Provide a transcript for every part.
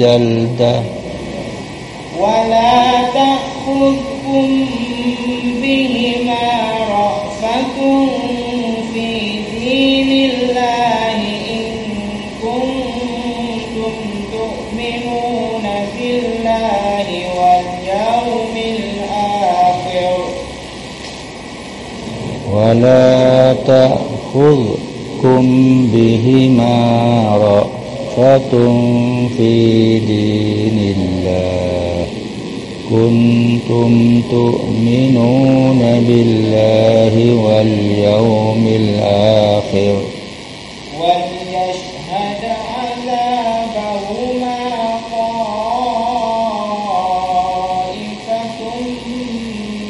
جلدة. ولا تأخذكم بهما رأفة في دين الله إن كنتم تؤمنون بالله واليوم الآخر. ولا تأخذكم بهما رأفة في دين الله. كنتم تؤمنون بالله واليوم الآخر. وليشهد عذابهما طائفة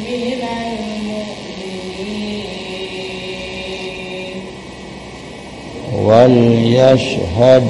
من المؤمنين. وليشهد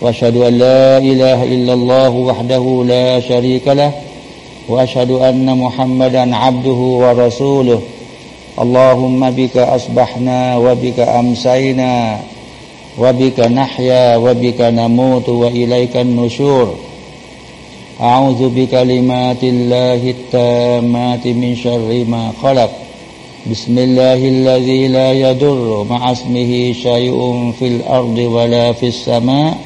وأشهد أن لا إله إلا الله وحده لا شريك له وأشهد أن محمدا عبده ورسوله. اللهم بك أصبحنا وبك أمسينا وبك نحيا وبك نموت وإليك النشور. أعوذ بكلمات الله التامات من شر ما خلق. بسم الله الذي لا يضر مع اسمه شيء في الأرض ولا في السماء.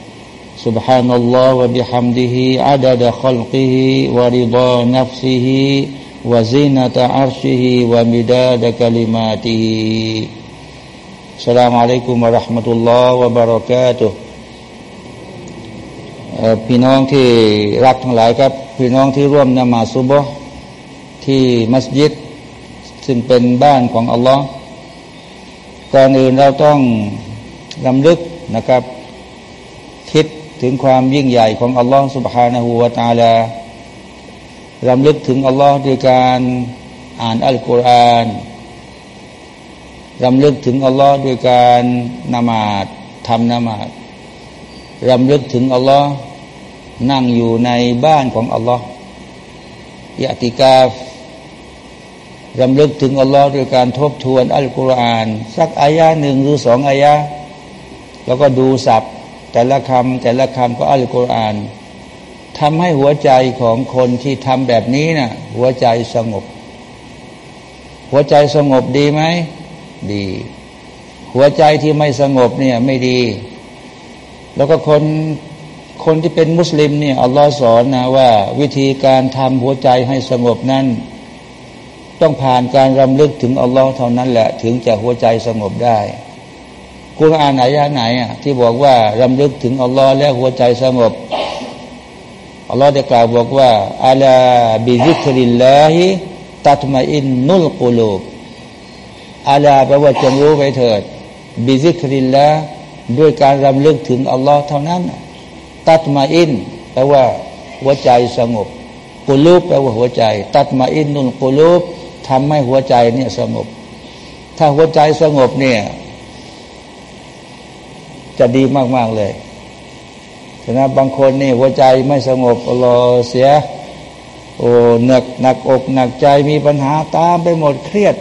سبحان الله وبحمده عدد خلقه ورضا نفسه وزينة عرشه ومداد كلماته السلام عليكم ورحمة الله وبركاته พี่น้องที่รักทั้งหลายครับ พี่น้องที่ร่วมนมาซุบที่มัสยิด ซึ่งเป็นบ้านของอัลลอฮ์ก่อนอื่นเราต้องลำลึกนะครับคิด ถึงความยิ่งใหญ่ของอัลลอฮ์ سبحانه และ تعالى รำลึกถึงอัลลอฮ์ด้วยการอ่านอัลกุรอานรำลึกถึงอัลลอฮ์ด้วยการนมาดทำนมาดรำลึกถึงอัลลอฮ์นั่งอยู่ในบ้านของอัลลอฮ์ อิติกาฟรำลึกถึงอัลลอฮ์ด้วยการทบทวนอัลกุรอาน สักอายะหนึ่งหรือสองอายะแล้วก็ดูสับ แต่ละคำแต่ละคำก็อัลกุรอานทำให้หัวใจของคนที่ทำแบบนี้นะ่ะ หัวใจสงบ หัวใจสงบดีไหม ดี หัวใจที่ไม่สงบเนี่ยไม่ดี แล้วก็คนคนที่เป็นมุสลิมเนี่ยอัลลอฮ์สอนนะว่า วิธีการทำหัวใจให้สงบนั้นต้องผ่านการรำลึกถึงอัลลอฮ์เท่านั้นแหละ ถึงจะหัวใจสงบได้ กุรอานไหนยะไหนอะที่บอกว่ารำลึกถึงอัลลอฮ์แล้วหัวใจสงบอัลลอฮ์ได้กล่าวบอกว่าอัลาบิซิคริลลาฮิตัตมาอินนุลกุลูบอัลาแปลว่าจงรู้ไปเถิด บิซิคริลลาด้วยการรำลึกถึงอัลลอฮ์เท่านั้น ตัดมาอินแปลว่าหัวใจสงบกุลูบแปลว่าหัวใจ ตัดมาอินนุลกุลูบทำให้หัวใจเนี่ยสงบ ถ้าหัวใจสงบเนี่ย จะดีมาก ๆ เลยฉะนั้นบางคนนี่หัวใจไม่สงบรอเสีย โอ้หนักหนักอกหนักใจมีปัญหาตามไปหมดเครียด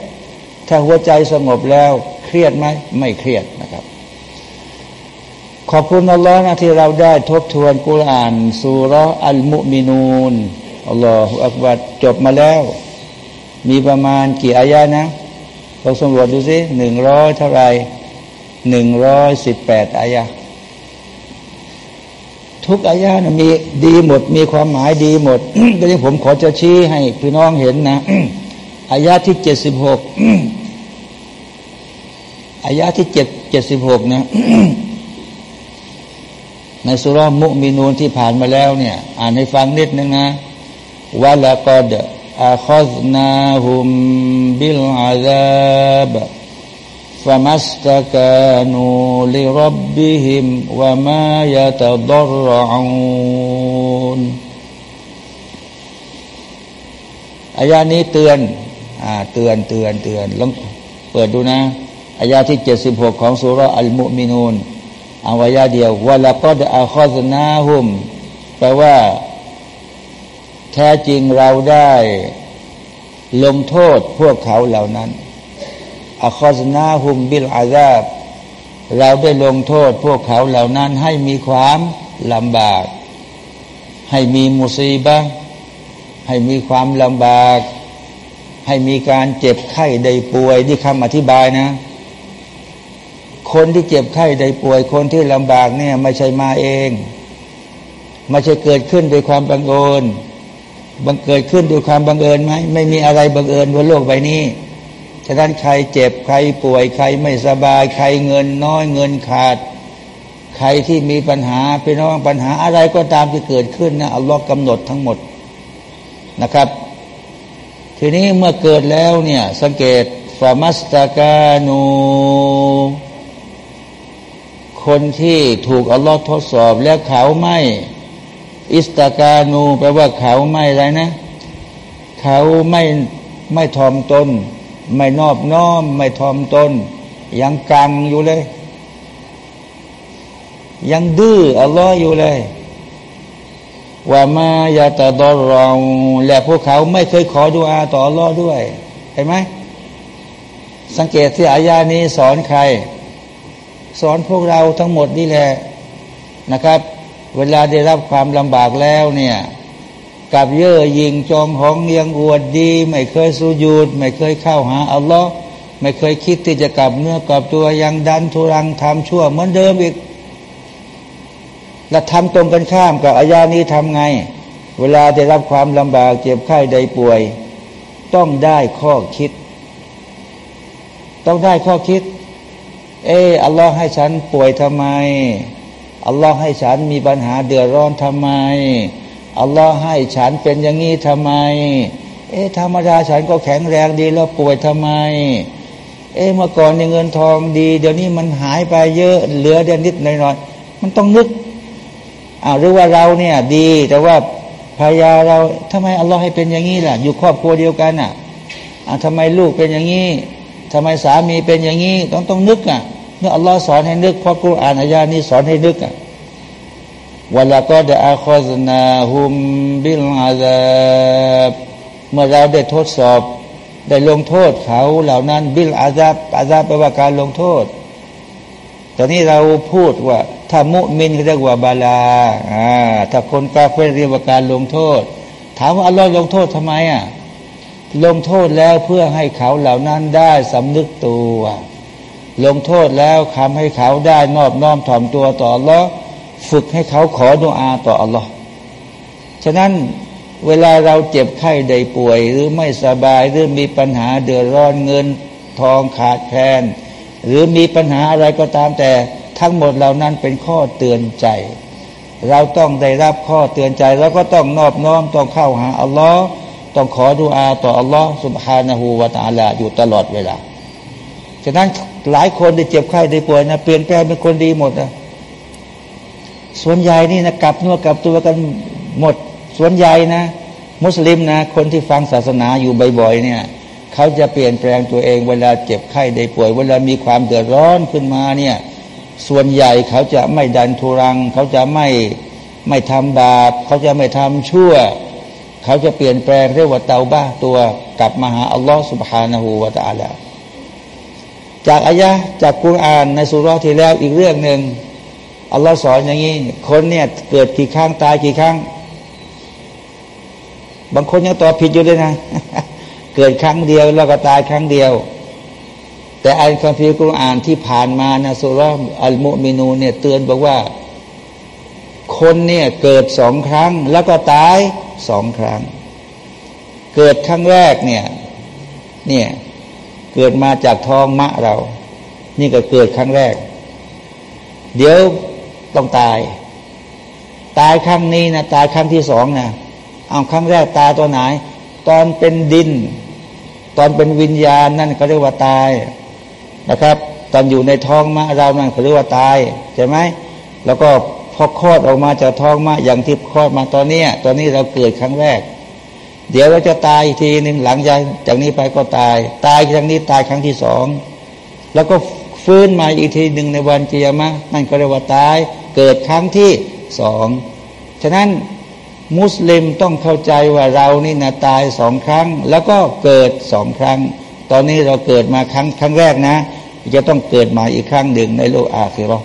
ถ้าหัวใจสงบแล้ว เครียดไหมไม่เครียดนะครับ ขอบคุณอัลลอฮ์นะที่เราได้ทบทวนกุรอานสุรอัลมุมินูนอัลลอฮฺอักบัดจบมาแล้ว มีประมาณกี่อายะนะเราสำรวจดูสิหนึ่งร้อยเท่าไหร่ หนึ่งร้อยสิบแปดอายะทุกอายะนะมีดีหมด มีความหมายดีหมดดังนี้ผมขอจะชี้ให้พี่น้องเห็นนะอายะที่เจ็ดสิบหกอายะที่เจ็ดเจ็ดสิบหกนะในสุรมุมินูนที่ผ่านมาแล้วเนี่ย อ่านให้ฟังนิดนึงนะวะละกอดอาคอซนาฮุมบิลอาซาบ فما استكانوا لربهم وما يتضرعون อายานี้เตือนอ่าเตือนเตือนเตือนลองเปิดดูนะอายาที่เจ็ดสิบหกของสุรอัลมุมินูนอาวายาเดียววะละก็ดอาคอซนาหุมแปลว่า แท้จริงเราได้ ลงโทษพวกเขาเหล่านั้น อัคอสนาหุมบิลอาซาบเราได้ลงโทษพวกเขาเหล่านั้นให้มีความลำบาก ให้มีมุสีบะให้มีความลำบาก ให้มีการเจ็บไข้ได้ป่วยที่คำอธิบายนะ คนที่เจ็บไข้ได้ป่วย คนที่ลำบากเนี่ยไม่ใช่มาเองไม่ใช่เกิดขึ้นด้วยความบังเอิญบังเกิดขึ้นด้วยความบังเอิญไหมไม่มีอะไรบังเอิญบนโลกใบนี้ ฉะนั้นใครเจ็บใครป่วย ใครไม่สบาย ใครเงินน้อยเงินขาด ใครที่มีปัญหาพี่น้องปัญหาอะไรก็ตามที่เกิดขึ้นนะอัลลอฮ์กำหนดทั้งหมดนะครับ ทีนี้เมื่อเกิดแล้วเนี่ยสังเกตฟามัสตากานูคนที่ถูกอัลลอฮ์ทดสอบแล้วเขาไม่อิสตากานูแปลว่าเขาไม่อะไรนะ เขาไม่ไม่ทอมตน ไม่นอบน้อม ไม่ทอมตน ยังกังอยู่เลย ยังดื้ออัลลอฮ์อยู่เลยว่ามายาตะดอรองและพวกเขาไม่เคยขอดุอาต่ออัลลอฮ์ด้วย เห็นไหมสังเกตที่อายานี้สอนใคร สอนพวกเราทั้งหมดนี่แหละนะครับ เวลาได้รับความลำบากแล้วเนี่ย กับเย่อหยิ่งจองหองยังอวดดี ไม่เคยสูญูดไม่เคยเข้าหาอัลลอฮ์ไม่เคยคิดที่จะกลับเนื้อกลับตัวยังดันทุรังทำชั่วเหมือนเดิมอีกและทำตรงกันข้ามกับอายานี้ทำไง เวลาได้รับความลำบากเจ็บไข้ใดป่วย ต้องได้ข้อคิด ต้องได้ข้อคิด เอออัลลอฮ์ให้ฉันป่วยทำไมอัลลอฮ์ให้ฉันมีปัญหาเดือดร้อนทำไม อัลลอฮ์ให้ฉันเป็นอย่างนี้ทำไม เอ๊ะธรรมดาฉันก็แข็งแรงดีแล้วป่วยทำไม เอ๊ะเมื่อก่อนในเงินทองดี เดี๋ยวนี้มันหายไปเยอะเหลือเดือนนิดหน่อยๆมันต้องนึกอ่าหรือว่าเราเนี่ยดีแต่ว่าภรรยาเราทำไมอัลลอฮ์ให้เป็นอย่างนี้ล่ะ อยู่ครอบครัวเดียวกันอะอ่าทำไมลูกเป็นอย่างนี้ทำไมสามีเป็นอย่างนี้ต้องต้องนึกอะเมื่ออัลลอฮ์สอนให้นึกเพราะกุรอานอายานี้สอนให้นึกอะ วะละก็ดะอาคอซนาฮุมบิลอาซาบเมื่อเราได้ทดสอบ ได้ลงโทษเขาเหล่านั้นบิลอาซาบอาซาบแปลว่าการลงโทษตอนนี้เราพูดว่า ถ้ามุมินเรียกว่าบาลาอ่าถ้าคนกาเฟรเรียกว่าการลงโทษ ถามว่าอัลลอฮ์ลงโทษทำไมอะลงโทษแล้วเพื่อให้เขาเหล่านั้นได้สำนึกตัว ลงโทษแล้วทำให้เขาได้นอบน้อมถ่อมตัวต่ออัลลอฮ์ ฝึกให้เขาขอดุอาต่ออัลลอฮ์ฉะนั้นเวลาเราเจ็บไข้ได้ป่วย หรือไม่สบายหรือมีปัญหาเดือดร้อนเงินทองขาดแคลนหรือมีปัญหาอะไรก็ตามแต่ทั้งหมดเหล่านั้นเป็นข้อเตือนใจ เราต้องได้รับข้อเตือนใจ แล้วก็ต้องนอบน้อมต้องเข้าหาอัลลอฮ์ต้องขอดุอาต่ออัลลอฮ์สุบฮานะฮูวาตาลาอยู่ตลอดเวลาฉะนั้นหลายคนได้เจ็บไข้ได้ป่วยนะเปลี่ยนแปลงเป็นคนดีหมดนะ ส่วนใหญ่นี่นะกลับนัวกลับตัวกันหมด ส่วนใหญ่นะ มุสลิมนะ คนที่ฟังศาสนาอยู่บ่อยๆเนี่ยเขาจะเปลี่ยนแปลงตัวเอง เวลาเจ็บไข้ได้ป่วย เวลามีความเดือดร้อนขึ้นมาเนี่ย ส่วนใหญ่เขาจะไม่ดันทุรัง เขาจะไม่ไม่ทำบาปเขาจะไม่ทำชั่วเขาจะเปลี่ยนแปลงเรียกว่าเตาบ้าตัวกลับมาหาอัลลอฮ์ سبحانه และ تعالى จากอายะจากกุรอานในสุรที่แล้วอีกเรื่องหนึ่ง อัลลอฮ์สอนอย่างนี้ คนเนี่ยเกิดกี่ครั้งตายกี่ครั้ง บางคนยังตอบผิดอยู่เลยนะ เกิดครั้งเดียวแล้วก็ตายครั้งเดียว แต่อัลคัมภีร์กุรอานที่ผ่านมานะสุรอัลมุมินูเนี่ยเตือนบอกว่า คนเนี่ยเกิดสองครั้ง แล้วก็ตายสองครั้ง เกิดครั้งแรกเนี่ยเนี่ยเกิดมาจากท้องมะเรา นี่ก็เกิดครั้งแรก เดี๋ยว ต้องตาย ตายครั้งนี้นะตายครั้งที่สองนะเอาครั้งแรกตายตัวไหน ตอนเป็นดิน ตอนเป็นวิญญาณนั่นเขาเรียกว่าตายนะครับ ตอนอยู่ในท้องมะเรานั่นเขาเรียกว่าตายใช่ไหมแล้วก็พอคลอดออกมาจากท้องมาอย่างที่คลอดมาตอนนี้ตอนนี้เราเกิดครั้งแรก เดี๋ยวเราจะตายอีกทีหนึ่งหลังจากจากนี้ไปก็ตาย ตายครั้งนี้ตายครั้งที่สองแล้วก็ฟื้นมาอีกทีหนึ่งในวันเกียรมะนั่นก็เรียกว่าตาย เกิดครั้งที่สองฉะนั้นมุสลิมต้องเข้าใจว่าเรานี่นะตายสองครั้ง แล้วก็เกิดสองครั้ง ตอนนี้เราเกิดมาครั้งครั้งแรกนะ จะต้องเกิดมาอีกครั้งหนึ่งในโลกอาคีรอ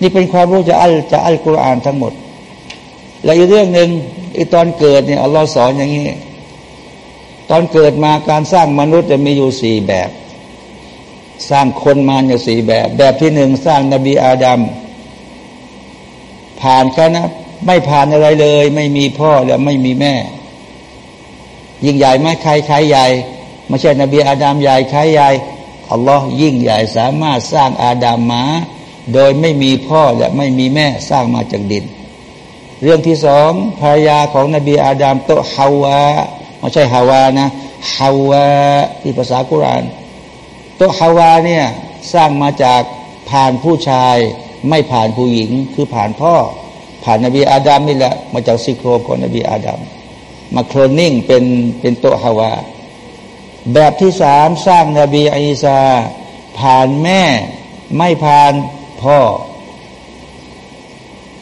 นี่เป็นความรู้จะอัลจะอัลกุรอานทั้งหมด และอีกเรื่องหนึ่งไอ้ตอนเกิดเนี่ยอัลลอฮ์สอนอย่างนี้ ตอนเกิดมาการสร้างมนุษย์จะมีอยู่สี่แบบ สร้างคนมาอยู่สี่แบบ แบบที่หนึ่งสร้างนบีอาดัม ผ่านกันนะไม่ผ่านอะไรเลย ไม่มีพ่อและไม่มีแม่ ยิ่งใหญ่ไหมใครใครใหญ่ไม่ใช่นบีอาดัมใหญ่ใครใหญ่อัลลอฮ์ยิ่งใหญ่สามารถสร้างอาดัมมาโดยไม่มีพ่อและไม่มีแม่สร้างมาจากดิน เรื่องที่สองภรรยาของนบีอาดามโตฮาวาไม่ใช่ฮาวานะฮาวาที่ภาษากุรานโตฮาวาเนี่ยสร้างมาจากผ่านผู้ชาย ไม่ผ่านผู้หญิงคือผ่านพ่อ ผ่านนบีอาดามนี่แหละมาจากซิโครของนบีอาดามมาโคลนนิ่งเป็นเป็นโตฮาวา แบบที่สามสร้างนบีอีสาผ่านแม่ไม่ผ่านพ่อ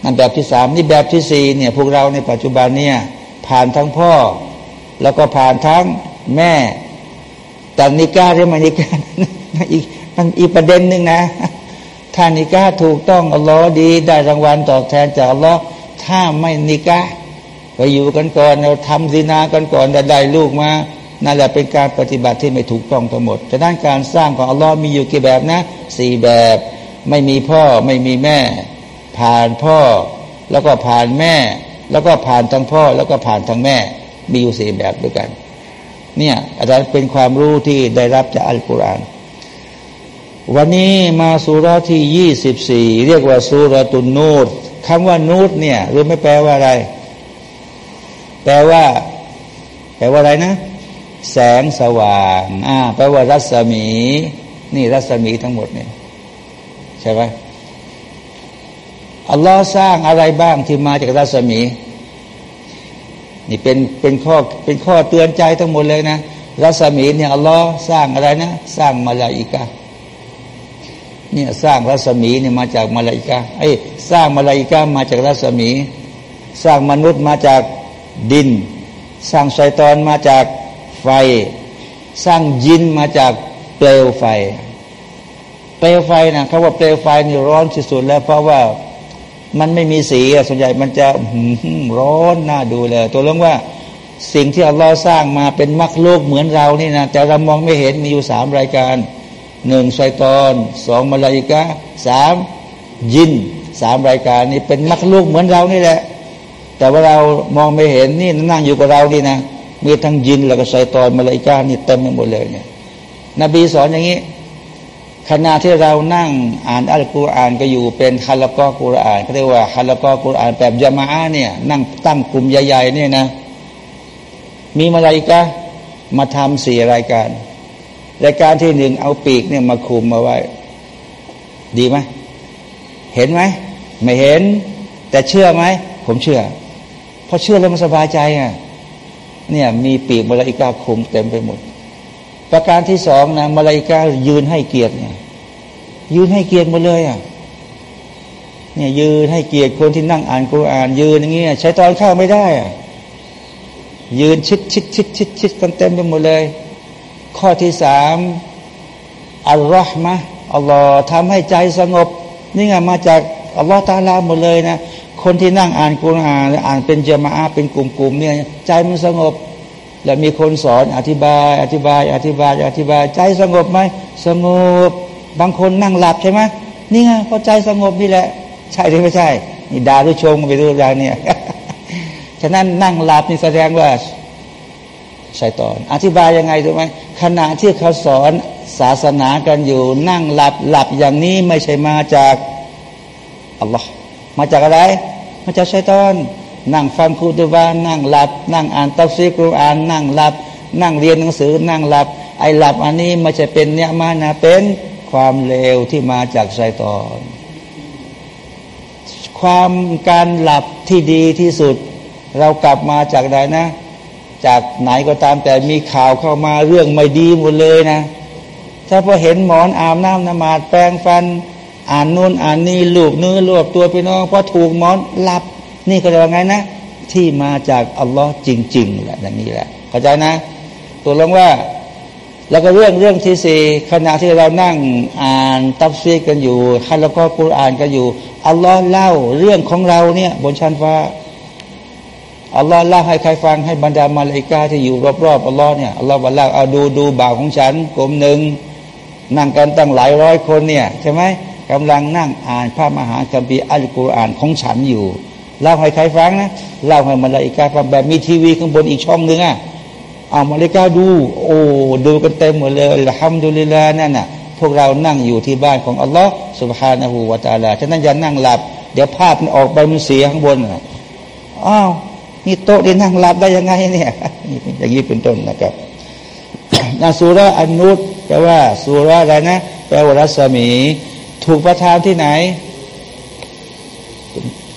นั่นแบบที่สามนี่แบบที่สี่เนี่ยพวกเราในปัจจุบันเนี่ยผ่านทั้งพ่อ แล้วก็ผ่านทั้งแม่แต่นิก้าหรือไม่นิก้าอีกมันอีกประเด็นหนึ่งนะ ถ้านิกาถูกต้องอัลลอฮ์ดี ได้รางวัลตอบแทนจากอัลลอฮ์ถ้าไม่นิกาไปอยู่กันก่อนเราทำดีนากันก่อนได้ลูกมานั่นแหละเป็นการปฏิบัติที่ไม่ถูกต้องทั้งหมดแต่ด้านการสร้างของอัลลอฮ์มีอยู่กี่แบบนะสี่แบบ ไม่มีพ่อไม่มีแม่ ผ่านพ่อ แล้วก็ผ่านแม่ แล้วก็ผ่านทั้งพ่อ แล้วก็ผ่านทั้งแม่ มีอยู่สี่แบบด้วยกัน เนี่ยอาจารย์เป็นความรู้ที่ได้รับจากอัลกุรอาน วันนี้มาสุราที่ยี่สิบสี่เรียกว่าสุรตุนนูดคำว่านูดเนี่ยรู้ไม่แปลว่าอะไร แปลว่า แปลว่าอะไรนะ แสงสว่างอ่าแปลว่ารัศมี นี่รัศมีทั้งหมดเนี่ยใช่ไหมอัลลอฮ์สร้างอะไรบ้างที่มาจากรัศมี นี่เป็นเป็นข้อเป็นข้อเตือนใจทั้งหมดเลยนะ รัศมีเนี่ยอัลลอฮ์สร้างอะไรนะ สร้างมาลาอิกา เนี่ยสร้างรัศมีเนี่ยมาจากมาลาอิกาไอ้สร้างมาลาอิกามาจากรัศมี สร้างมนุษย์มาจากดิน สร้างชัยตอนมาจากไฟ สร้างยินมาจากเปลวไฟ เปลวไฟนะเขาว่าเปลวไฟนี่ร้อนที่สุดแล้วเพราะว่ามันไม่มีสีส่วนใหญ่มันจะร้อนน่าดูเลย ตัวเรื่องว่าสิ่งที่อัลลอฮ์สร้างมาเป็นมรรคโลกเหมือนเรานี่นะแต่เรามองไม่เห็นมีอยู่สามรายการ หนึ่งชัยตอนสองมาลายิกะสามยินสามรายการนี้เป็นมรรคโลกเหมือนเรานี่แหละ แต่ว่าเรามองไม่เห็นนี่นั่งอยู่กับเรานี่นะมีทั้งยินแล้วก็ชัยตอนมาลายิกะนี่เต็มไปหมดเลยเนี่ยนบีสอนอย่างนี้ขณะที่เรานั่งอ่านอัลกุรอานก็อยู่เป็นฮัลลกอกุรอานเขาเรียกว่าฮัลลกอกุรอานแบบยามาเนี่ยนั่งตั้งกลุ่มใหญ่ๆเนี่ยนะ มีมาลายกะมาทำสี่รายการ รายการที่หนึ่งเอาปีกเนี่ยมาคุมมาไว้ ดีไหมเห็นไหมไม่เห็น แต่เชื่อไหมผมเชื่อเพราะเชื่อแล้วมันสบายใจอะเนี่ยมีปีกมาลายกาคุมเต็มไปหมด ประการที่สองนะมาลายกายืนให้เกียรติเนี่ยยืนให้เกียรติหมดเลยอะเนี่ยยืนให้เกียรติคนที่นั่งอ่านกุรอาน ยืนอย่างเงี้ยใช้ตอนเข้าไม่ได้อะยืนชิดชิดชิดชิดชิดกันเต็มไปหมดเลย ข้อที่สามอัลลอฮ์มะอัลลอฮ์ทำให้ใจสงบ นี่ไงมาจากอัลลอฮ์ตาลาหมดเลยนะคนที่นั่งอ่านกุรอานอ่านเป็นเจมาอาเป็นกลุ่มๆเนี่ยใจมันสงบ แล้วมีคนสอนอธิบาย อธิบาย อธิบาย อธิบาย ใจสงบไหมสงบบางคนนั่งหลับใช่ไหมนี่ไงพอใจสงบนี่แหละ ใช่หรือไม่ใช่นี่ดารุชงไปดูอย่างเนี่ยฉะนั้นนั่งหลับนี่แสดงว่า ชัยตอน อธิบายยังไงถูกไหมขณะที่เขาสอนศาสนากันอยู่ นั่งหลับหลับอย่างนี้ไม่ใช่มาจากอัลลอฮ์มาจากอะไร มาจากชัยตอน นั่งฟังคูตุบานนั่งหลับ นั่งอ่านตัฟซีกรุอาน นั่งหลับ นั่งเรียนหนังสือ นั่งหลับ ไอหลับอันนี้ไม่ใช่เป็นเนี่ยมานะเป็นความเลวที่มาจากชัยตอน ความการหลับที่ดีที่สุด เรากลับมาจากไหนนะ จากไหนก็ตามแต่มีข่าวเข้ามาเรื่องไม่ดีหมดเลยนะ ถ้าพอเห็นหมอนอาบน้ำนมาดแปรงฟัน อ่านนู่นอ่านนี่ลูกเนื้อลวบตัวพี่น้องพอถูกหมอนหลับ นี่ก็จะว่าไงนะ ที่มาจากอัลลอฮ์จริงๆแหละอย่างนี้แหละเข้าใจนะ ตัวลงว่า แล้วก็เรื่องเรื่องที่สี่ขณะที่เรานั่งอ่านตัฟซีกันอยู่คันแล้วก็กุรอานกันอยู่อัลลอฮ์เล่าเรื่องของเราเนี่ยบนชั้นฟ้า อัลลอฮ์เล่าให้ใครฟังให้บรรดามาลายกาที่อยู่รอบๆอัลลอฮ์เนี่ยอัลลอฮ์บอกเล่าเอาดูดูบ่าวของฉันกลุ่มหนึ่งนั่งกันตั้งหลายร้อยคนเนี่ยใช่ไหมกำลังนั่งอ่านพระมหาคัมภีร์อัลกุรอานของฉันอยู่เล่าให้ใครฟังนะเล่าให้มาลายกาฟังแบบมีทีวีข้างบนอีกช่องหนึ่งอะเอามาลายกาดู โอ้ดูกันเต็มหมดเลยละฮัมดุลิลานั่นน่ะพวกเรานั่งอยู่ที่บ้านของอัลลอฮ์สุบฮานะฮูวาตาลาฉะนั้นอย่านั่งหลับ เดี๋ยวภาพมันออกไปมันเสียข้างบนอ้าว นี่โต๊ะที่นั่งหลับได้ยังไงเนี่ย อย่างนี้เป็นต้นนะครับนาสุราอันนุตแปลว่าสุราอะไรนะแปลว่ารัศมี ถูกประทานที่ไหน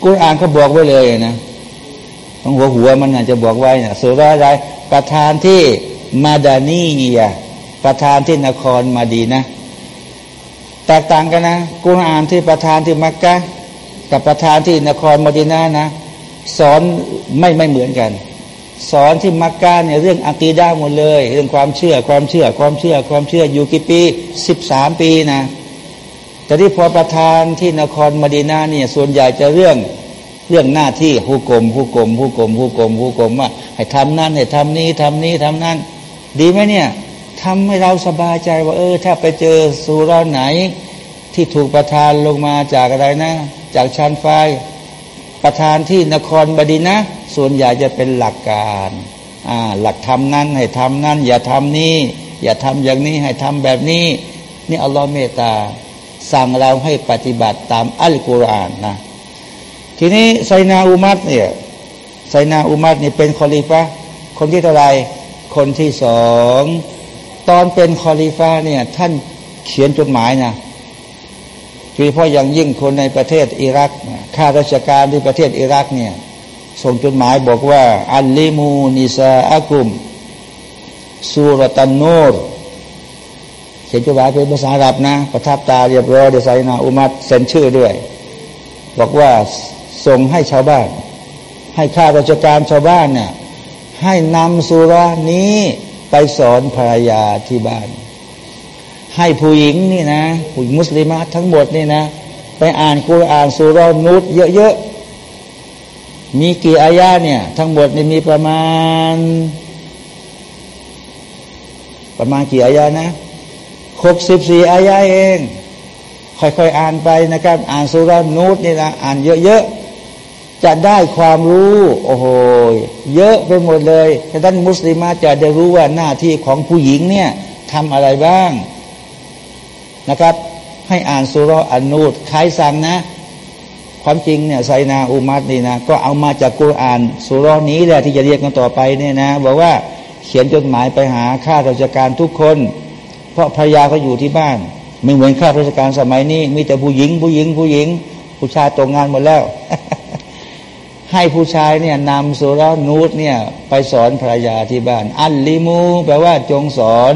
กุรอานเขาบอกไว้เลยนะต้องหัวหัวมันอาจจะบอกไว้นะสุราอะไรประธานที่มาดานียประธานที่นครมาดีนะแตกต่างกันนะกุรอานที่ประธานที่มักกะกับประธานที่นครมาดีนานะ สอนไม่ไม่เหมือนกัน สอนที่มักกะเนี่ยเรื่องอะกีดาหมดเลย เรื่องความเชื่อความเชื่อความเชื่อความเชื่ออยู่กี่ปีสิบสามปีนะแต่ที่พอประธานที่นครมดีนาเนี่ยส่วนใหญ่จะเรื่องเรื่องหน้าที่ผู้กรมผู้กรมผู้กรมผู้กรมผู้กรมว่าให้ทำนั่นให้ทำนี้ทำนี้ทำนั่น ดีไหมเนี่ยทำให้เราสบายใจว่า เออ ถ้าไปเจอสุราไหน ที่ถูกประทานลงมาจากอะไรนะ จากชั้นไฟ ประธานที่นครบดีนะ ส่วนใหญ่จะเป็นหลักการหลักธรรมนั้นให้ทำนั้น อย่าทำนี้ อย่าทำอย่างนี้ให้ทำแบบนี้ นี่อัลลอฮ์เมตตา สั่งเราให้ปฏิบัติตามอัลกุรอานนะทีนี้ไซนาอุมัตเนี่ยไซนาอุมัตนี่เป็นคอลิฟะคนที่เท่าไรคนที่สอง ตอนเป็นคอลิฟะเนี่ยท่านเขียนจดหมายนะ โดยเฉพาะอย่างยิ่งคนในประเทศอิรักข้าราชการที่ประเทศอิรักเนี่ยส่งจดหมายบอกว่า อัลลิมูนิซาอากุมสุรตันนูรเขียนจดหมายเป็นภาษาอาหรับนะประทับตาเรียบร้อยเดซายนาอุมัดเซ็นชื่อด้วย บอกว่าส่งให้ชาวบ้าน ให้ข้าราชการชาวบ้านเนี่ยใให้นำสุรานี้ไปสอนภรรยาที่บ้าน ให้ผู้หญิงนี่นะผู้มุสลิมทั้งหมดนี่นะ ไปอ่านกุรอานสุรานุษเยอะๆ มีกี่อายาเนี่ย ทั้งหมดนี่มีประมาณ ประมาณกี่อายานะหกสิบสี่อายาเอง ค่อยๆอ่านไปนะครับ อ่านสุรานุษนี่นะอ่านเยอะๆ จะได้ความรู้ โอ้โห เยอะไปหมดเลยท่านมุสลิมจะได้รู้ว่าหน้าที่ของผู้หญิงเนี่ยทำอะไรบ้าง นะครับ ให้อ่านสุรอนูดใครสั่งนะ ความจริงเนี่ยไซนาอุมัดนี่นะก็เอามาจากกุรอานสุรนี้แหละที่จะเรียกกันต่อไปเนี่ยนะบอกว่าเขียนจดหมายไปหาข้าราชการทุกคน เพราะภรรยาเขาอยู่ที่บ้าน ไม่เหมือนข้าราชการสมัยนี้ มีแต่ผู้หญิง ผู้หญิงผู้หญิง ผู้ชายตกงานหมดแล้ว ให้ผู้ชายเนี่ยนำสุรนูตเนี่ยไปสอนภรรยาที่บ้าน อัลลิมู แปลว่าจงสอน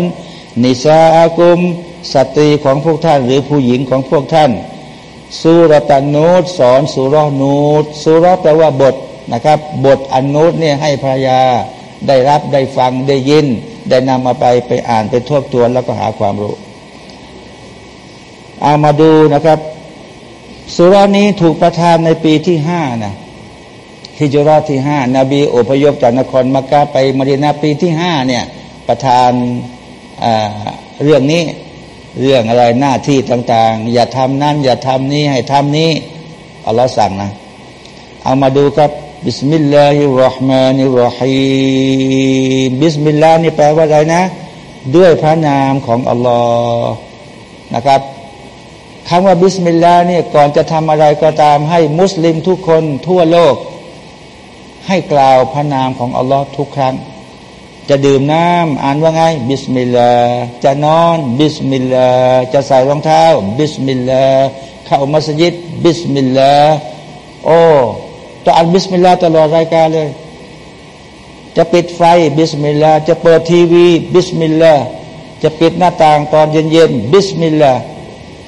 นิสาอากุม สตรีของพวกท่านหรือผู้หญิงของพวกท่านสุรตานูตสอนสุรานูตสุรแปลว่าบทนะครับ บทอนนูตเนี่ยให้ภรรยาได้รับได้ฟังได้ยิน ได้นำมาไปไปอ่านไปทบทวนแล้วก็หาความรู้เอามาดูนะครับสุรานี้ถูกประทานในปีที่ห้านะฮิจรัตที่ห้านบีอพยพจากนครมักกะไปมาดีนาปีที่ห้าเนี่ยประทานเรื่องนี้ เรื่องอะไรหน้าที่ต่างๆ อย่าทำนั้น อย่าทำนี้ให้ทำนี้อัลลอฮ์สั่งนะ เอามาดูครับبسم الله الرحمن الرحيم บิสมิลลาห์นี่แปลว่าอะไรนะ ด้วยพระนามของอัลลอฮ์นะครับคำว่าบิสมิลลาห์เนี่ยก่อนจะทำอะไรก็ตามให้มุสลิมทุกคนทั่วโลก ให้กล่าวพระนามของอัลลอฮ์ทุกครั้ง จะดื่มน้ำอ่านว่าไง บิสมิลลาจะนอน บิสมิลลาจะใส่รองเท้า บิสมิลลาเข้ามัสยิด บิสมิลลาโอ้ต้องอ่านบิสมิลลาตลอดรายการเลย จะปิดไฟ บิสมิลลาจะเปิดทีวี บิสมิลลาจะปิดหน้าต่างตอนเย็นๆบิสมิลลา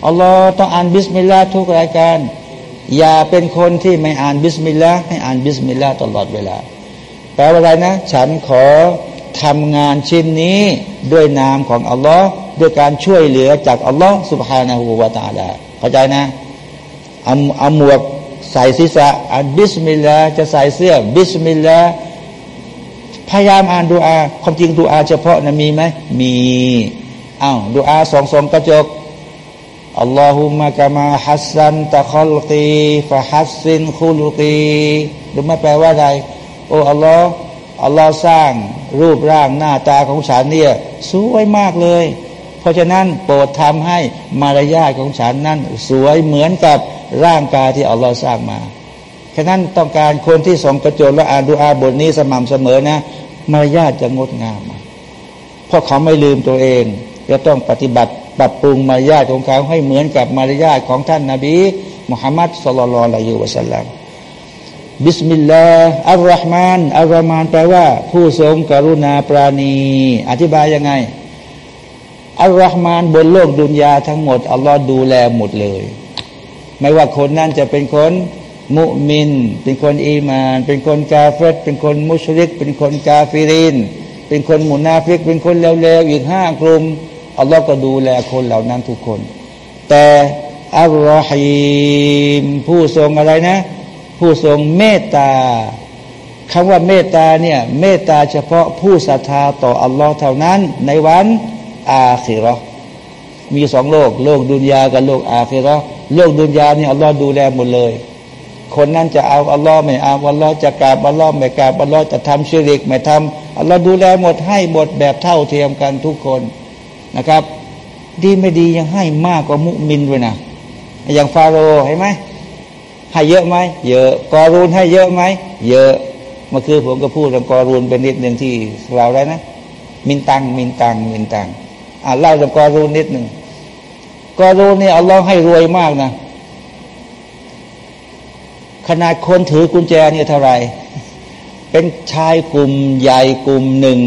อัลลอฮ์ต้องอ่านบิสมิลลาทุกรายการ อย่าเป็นคนที่ไม่อ่านบิสมิลลาให้อ่านบิสมิลลาตลอดเวลาแปลว่าอะไรนะ ฉันขอ ทำงานชิ้นนี้ด้วยนามของอัลลอฮ์ด้วยการช่วยเหลือจากอัลลอฮ์سبحانه وتعالىเข้าใจนะเอาเอาหมวกใส่ศีรษะอ่านบิสมิลลาจะใส่เสื้อ บิสมิลลาพยายามอ่านดูอา ความจริงดูอา เฉพาะนะมีไหมมีอ้าวดูอาส่องส่องกระจกاللهم كما حسنت خلقي فحسن خلقيรู้ไหมแปลว่าอะไร โอ้อัลลอฮ์ อัลลอฮ์สร้างรูปร่างหน้าตาของฉันเนี่ยสวยมากเลย เพราะฉะนั้นโปรดทำให้มารยาทของฉันนั้น สวยเหมือนกับร่างกายที่อัลลอฮ์สร้างมาฉะนั้นต้องการคนที่ส่องกระจกและอ่านดูอาบทนี้สม่ำเสมอนะ มารยาทจะงดงาม เพราะเขาไม่ลืมตัวเองจะต้องปฏิบัติปรับปรุงมารยาทของเขาให้เหมือนกับมารยาทของท่านนาบีมุฮัมมัดصلى الله عليه وسلم บิสมิลลาห์الرحمن الرحمن แปลว่า ผู้ทรงกรุณาปราณี อธิบายยังไงالرحمن บนโลกดุนยาทั้งหมดอัลลอฮ์ดูแลหมดเลย ไม่ว่าคนนั้นจะเป็นคนมุมิน เป็นคนอีมาน เป็นคนกาเฟรเป็นคนมุชริก เป็นคนكافرينเป็นคนมุนาฟิก เป็นคนเลวๆอีกห้ากลุ่มอัลลอฮ์ก็ดูแลคนเหล่านั้นทุกคน แต่อัลลอฮีมผู้ทรงอะไรนะ ผู้ทรงเมตตาคำว่าเมตตาเนี่ยเมตตาเฉพาะผู้ศรัทธาต่ออัลลอฮ์เท่านั้น ในวันอาคิรอมีสองโลก โลกดุนยากับโลกอาคิรอโลกดุนยาเนี่ยอัลลอฮ์ดูแลหมดเลย คนนั้นจะเอาอัลลอฮ์ไม่เอาอัลลอฮ์จะกราบอัลลอฮ์ไม่กราบอัลลอฮ์จะทำชิริกไม่ทำอัลลอฮ์ดูแลหมดให้หมดแบบเท่าเทียมกันทุกคนนะครับ ดีไม่ดียังให้มากกว่ามุมินด้วยนะอย่างฟาโรห์เห็นไหม ให้เยอะไหมเยอะกอรูนให้เยอะไหมเยอะเมื่อคืนผมก็พูดเรื่องกอรูนเป็นนิดหนึ่งที่เราได้นะมินตังมินตังมินตังอ่าเล่าเรื่องกอรูนนิดหนึ่งกอรูนเนี่ยอัลลอฮ์ให้รวยมากนะ ขนาดคนถือกุญแจเนี่ยเท่าไหร่เป็นชายกลุ่มใหญ่กลุ่มหนึ่ง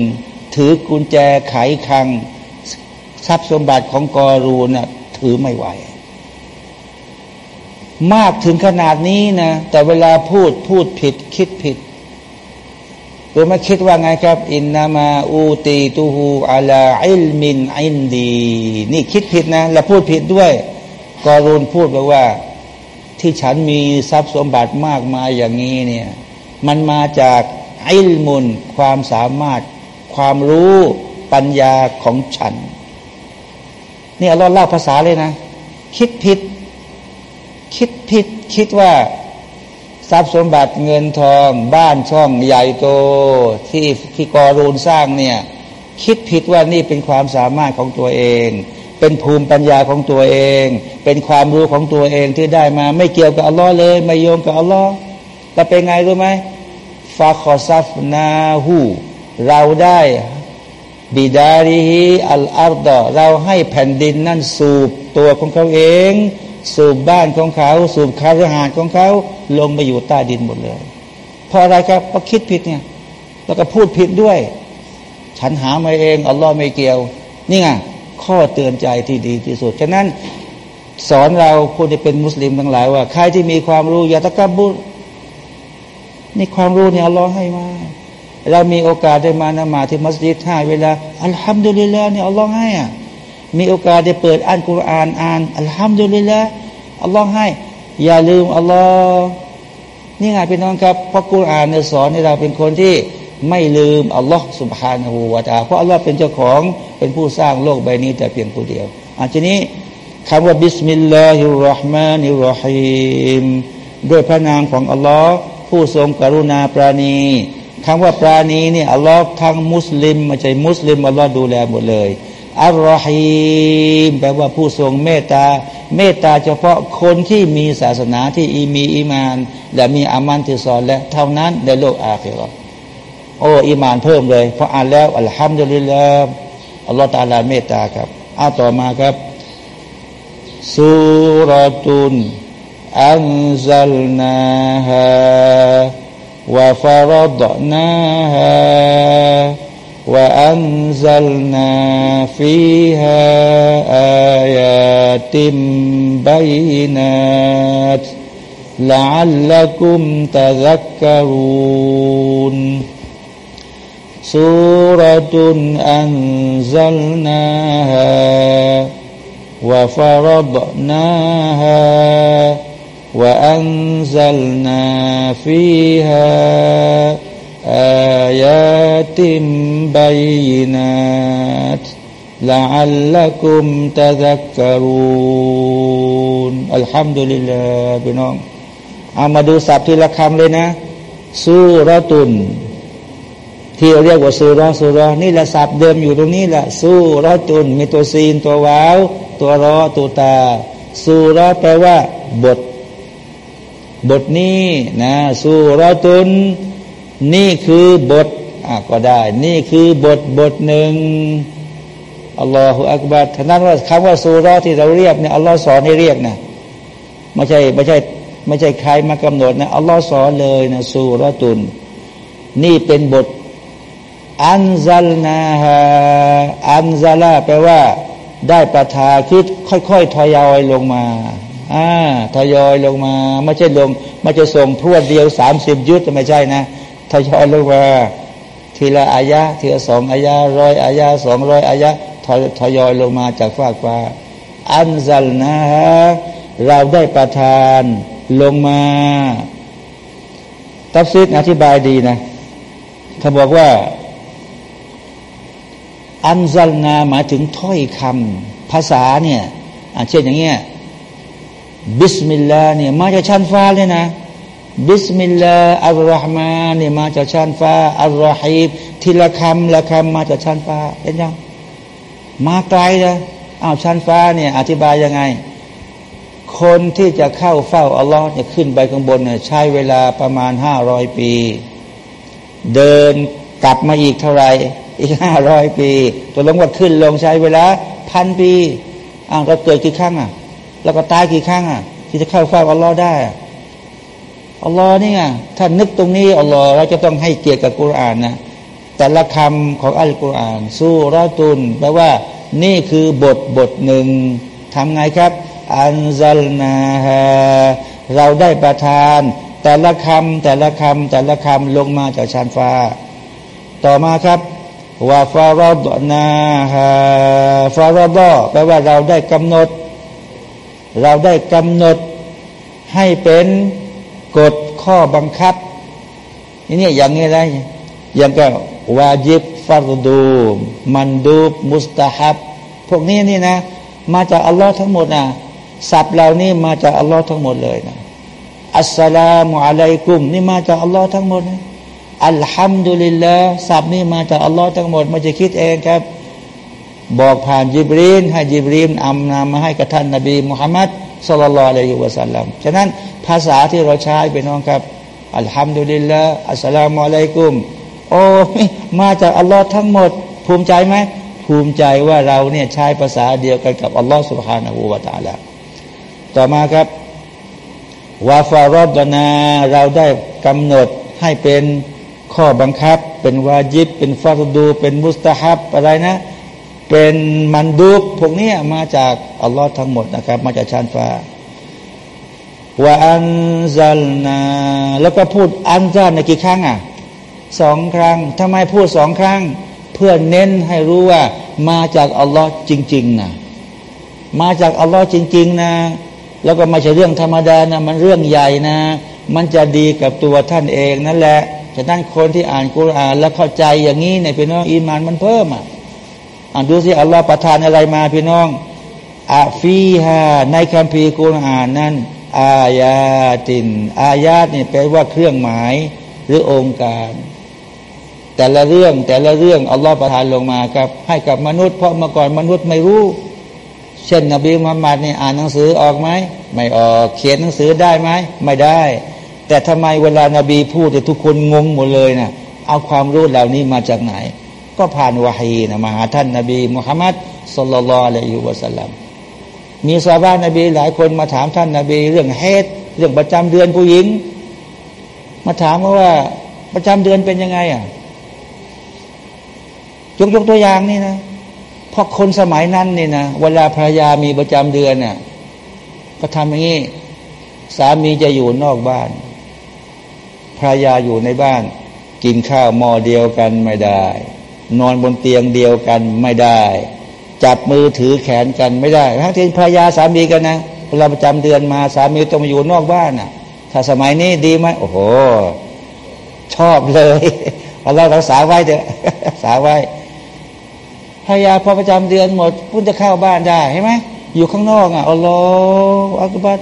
ถือกุญแจไขคัง ทรัพย์สมบัติของกอรูนน่ะถือไม่ไหว มากถึงขนาดนี้นะ แต่เวลาพูดพูดผิดคิดผิดรู้ไหมคิดว่าไงครับ อินนามาอูตีตูฮูอัลาอิลมินอินดี นี่คิดผิดนะ และพูดผิดด้วยกอรูนพูดบอกว่า ที่ฉันมีทรัพย์สมบัติมากมายอย่างนี้เนี่ย มันมาจากอิลมุนความสามารถ ความรู้ปัญญาของฉัน นี่เราเล่าภาษาเลยนะ คิดผิด คิดผิดคิดว่าทรัพย์สมบัติเงินทอง บ้านช่องใหญ่โตที่ที่กอรูนสร้างเนี่ยคิดผิดว่านี่เป็นความสามารถของตัวเอง เป็นภูมิปัญญาของตัวเอง เป็นความรู้ของตัวเองที่ได้มา ไม่เกี่ยวกับอัลลอฮ์เลย ไม่โยงกับอัลลอฮ์แต่เป็นไงรู้ไหมفخسفنا به เราได้ وبداره الأرضเราให้แผ่นดินนั่นสูบตัวของเขาเอง สูบบ้านของเขา สูบคฤหาสน์ของเขาลงไปอยู่ใต้ดินหมดเลย เพราะอะไรครับเพราะคิดผิดเนี่ยแล้วก็พูดผิดด้วย ฉันหามาเองอัลลอฮ์ไม่เกี่ยว นี่ไงข้อเตือนใจที่ดีที่สุด ฉะนั้นสอนเราคนที่เป็นมุสลิมทั้งหลายว่าใครที่มีความรู้อย่าตะกับบุญนี่ความรู้เนี่ยอัลลอฮ์ให้มาเรามีโอกาสได้มานมาที่มัสยิดห้าเวลาอัลฮัมดุลิลลาห์เนี่ยอัลลอฮ์ให้อะ มีโอกาสได้เปิดอ่านกุรอานอ่านอัลฮัมดุลิลละอัลลอฮ์ให้ อย่าลืมอัลลอฮ์นี่ไงพี่น้องครับเพราะกุรอานเนี่ยสอนให้เราเป็นคนที่ไม่ลืมอัลลอฮ์سبحانه وتعالىเพราะอัลลอฮ์เป็นเจ้าของเป็นผู้สร้างโลกใบนี้แต่เพียงผู้เดียวอันนี้คำว่าبسم الله الرحمن الرحيمด้วยพระนามของอัลลอฮ์ผู้ทรงกรุณาปราณีคำว่าปราณีเนี่ยอัลลอฮ์ทั้งมุสลิมไม่ใช่มุสลิมอัลลอฮ์ดูแลหมดเลย الرحيمแปลว่าผู้ทรงเมตตา เมตตาเฉพาะคนที่มีศาสนาที่อีมีอีมาน และมีอามันที่สอนและเท่านั้นในโลกอาคีรอโอ้อีมานเพิ่มเลยเพราะอ่านแล้วอัลฮัมดุลิลลาห์อัลลอฮฺตาลาเมตตาครับอ้าต่อมาครับสุรตุนอันซัลนาฮาวะฟารดนาฮา وأنزلنا فيها آيات بينات لعلكم تذكرون. سورة أنزلناها وفرضناها وأنزلنا فيها آيات بينات لعلكم تذكرون الحمد لله พี่น้องเอามาดูศัพท์ทีละคำเลยนะสุรตุนที่เรียกว่าสุรสุรนี่แหละศัพท์เดิมอยู่ตรงนี้แหละสุรตุนมีตัวซีนตัววาว ตัวรอตัวตาสุรแปลว่า บท บทนี้นะสุรตุน นี่คือบทอะก็ได้ นี่คือบทบทหนึ่งอัลลอฮฺอักบัดท่านั้นว่าคำว่าสุรอที่เราเรียกเนี่ยอัลลอฮ์สอนให้เรียกนะไม่ใช่ไม่ใช่ไม่ใช่ใครมากำหนดนะอัลลอฮ์สอนเลยนะสุรตุน นี่เป็นบท อันซัลนาฮาอันซาลาแปลว่า ได้ประทาคือค่อยๆทยอยลงมาอ่าทยอยลงมา ไม่ใช่ลงไม่ใช่ส่งพรวดเดียวสามสิบญุซไม่ใช่นะ ทยอยลงมาทีละอายะทีละสองอายะร้อยอายะสองร้อยอายะทยอยลงมาจากฟากฟ้าأنزلناهاเราได้ประทานลงมาตัฟซีรอธิบายดีนะเขาบอกว่า أنزلناหมายถึงถ้อยคำภาษาเนี่ยเช่นอย่างเงี้ยบิสมิลลาห์เนี่ยมาจากชั้นฟ้าเลยนะ บิสมิลลา الرحمن นี่มาจากชั้นฟ้าالرحيمทีละคำละคำมาจากชั้นฟ้าเห็นยัง มาไกลเลยอ้าวชั้นฟ้าเนี่ยอธิบายยังไง คนที่จะเข้าเฝ้าอัลลอฮ์จะขึ้นไปข้างบนเนี่ยใช้เวลาประมาณห้าร้อยปี เดินกลับมาอีกเท่าไหร่อีกห้าร้อยปีตัวลงว่าขึ้นลงใช้เวลาพันปีอ้าวเราเกิดกี่ครั้งอะ แล้วก็ตายกี่ครั้งอะ ที่จะเข้าเฝ้าอัลลอฮ์ได้ อัลลอฮ์นี่ไงถ้านึกตรงนี้อัลลอฮ์เราจะต้องให้เกียรติกับกุรอานนะแต่ละคำของอัลกุรอานสู้รอตุนแปลว่า นี่คือบทบทหนึ่งทำไงครับ อันซัลนาฮาเราได้ประทาน แต่ละคำแต่ละคำแต่ละคำลงมาจากชั้นฟ้า ต่อมาครับว่าฟารดนาฮาฟารดอแปลว่าเราได้กำหนด เราได้กำหนดให้เป็น กฎข้อบังคับนี่นี่อย่างนี้ไรอย่างก็วาจิบฟารดูมันดูมุสตาฮับ พวกนี้นี่นะ มาจากอัลลอฮ์ทั้งหมดนะศัพท์เหล่านี้มาจากอัลลอฮ์ทั้งหมดเลยนะอัสสลามุอะลัยกุม นี่มาจากอัลลอฮ์ทั้งหมดนะอัลฮัมดุลิลละศัพท์นี้มาจากอัลลอฮ์ทั้งหมดไม่จะคิดเองครับ บอกผ่านยิบรีนให้ยิบรีนอำนำมาให้กับท่านนบีมุฮัมมัด สลลลอะลัยฮิวะสัลลัมฉะนั้นภาษาที่เราใช้เป็นน้องครับ อัลฮัมดุลิลละอัสสลามุอะลัยกุม โอ้มาจากอัลลอฮ์ทั้งหมด ภูมิใจไหมภูมิใจว่าเราเนี่ยใช้ภาษาเดียวกันกับอัลลอฮ์สุบฮานาหูวาตาละต่อมาครับวาฟารอบนาเราได้กำหนดให้เป็นข้อบังคับ เป็นวาจิบ เป็นฟารดู เป็นมุสตาฮับอะไรนะ เป็นมันดูพวกนี้มาจากอัลลอฮ์ทั้งหมดนะครับ มาจากชานฟ้าว่าอันซัลนาแล้วก็พูดอันซัลในกี่ครั้งอะสองครั้งทำไมพูดสองครั้ง เพื่อเน้นให้รู้ว่า มาจากอัลลอฮ์จริง ๆนะมาจากอัลลอฮ์จริง ๆ นะ แล้วก็ไม่ใช่เรื่องธรรมดานะ มันเรื่องใหญ่นะ มันจะดีกับตัวท่านเองนั่นแหละฉะนั้นคนที่อ่านกุรอาน แล้วเข้าใจอย่างนี้ในพี่น้องอีมานมันเพิ่มอะ อ่านดูสิอัลลอฮ์ประทานอะไรมาพี่น้องอาฟีฮาในคัมภีร์กุรอานนั้น อายาติน อายาตนี่แปลว่าเครื่องหมายหรือองค์การ แต่ละเรื่องแต่ละเรื่องอัลลอฮ์ประทานลงมาครับ ให้กับมนุษย์เพราะเมื่อก่อนมนุษย์ไม่รู้ เช่นนบีมุฮัมมัดนี่อ่านหนังสือออกไหมไม่ออกเขียนหนังสือได้ไหมไม่ได้ แต่ทำไมเวลานาบีพูดทุกคนงงหมดเลยน่ะเอาความรู้เหล่านี้มาจากไหน ก็ผ่านวาฮีนะมาหาท่านนาบีมุฮัมมัดสุลลัลอะลัยฮิวะสัลลัมมีซาบ้านนบีหลายคนมาถามท่านนาบี เรื่องเฮตเรื่องประจำเดือนผู้หญิง มาถามว่าประจำเดือนเป็นยังไงอะยกยกตัวอย่างนี่นะเพราะคนสมัยนั้นนี่นะเวลาภรรยามีประจำเดือนเนี่ยก็ทำอย่างนี้สามีจะอยู่นอกบ้านภรรยาอยู่ในบ้าน กินข้าวหม้อเดียวกันไม่ได้ นอนบนเตียงเดียวกันไม่ได้ จับมือถือแขนกันไม่ได้ทั้งที่ภรรยาสามีกันนะเราประจำเดือนมาสามีต้องมาอยู่นอกบ้านน่ะ ถ้าสมัยนี้ดีไหมโอ้โห ชอบเลยเรารักษาไว้เถอะษาไว้ภรรยาพอประจำเดือนหมดพุ่งจะเข้าบ้านได้ใช่ไหมอยู่ข้างนอกอะอัลลอฮฺอักบัด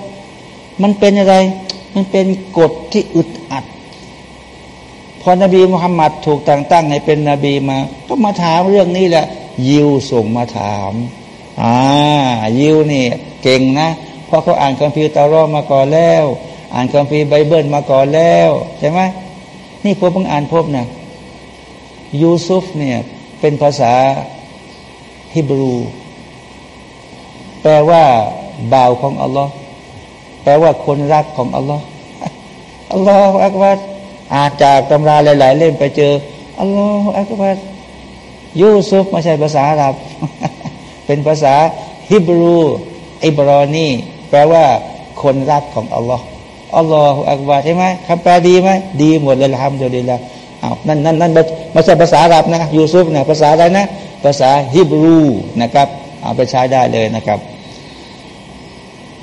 มันเป็นอะไร มันเป็นกฎที่อึดอัด พอนบีมุฮัมมัดถูกแต่งตั้งให้เป็นนบีมา ก็มาถามเรื่องนี้แหละ ยิวส่งมาถามอ่ายิวนี่เก่งนะเพราะเขาอ่านคัมภีร์ตารอมาก่อนแล้ว อ่านคัมภีร์ไบเบิลมาก่อนแล้วใช่ไหมนี่ผมเพิ่งอ่านพบนะยูซุฟเนี่ยเป็นภาษาฮิบรู แปลว่าบ่าวของอัลลอฮ์แปลว่าคนรักของอัลลอฮ์อัลลอฮ์อักบัร อาจจากตำราหลาย ๆ เล่มไปเจออัลลอฮฺอักบัรยูซุฟไม่ใช่ภาษาอาหรับ เป็นภาษาฮิบรูอิบรอนีแปลว่าคนรักของอัลลอฮ์อัลลอฮฺอักบัรใช่ไหมคำแปลดีไหมดีหมดเลยละฮัมดุลิลละอ้าวนั่นนั่นนั่นไม่ใช่ภาษาอาหรับนะยูซุฟนะภาษาอะไรนะ ภาษาฮิบรูนะครับเอาไปใช้ได้เลยนะครับ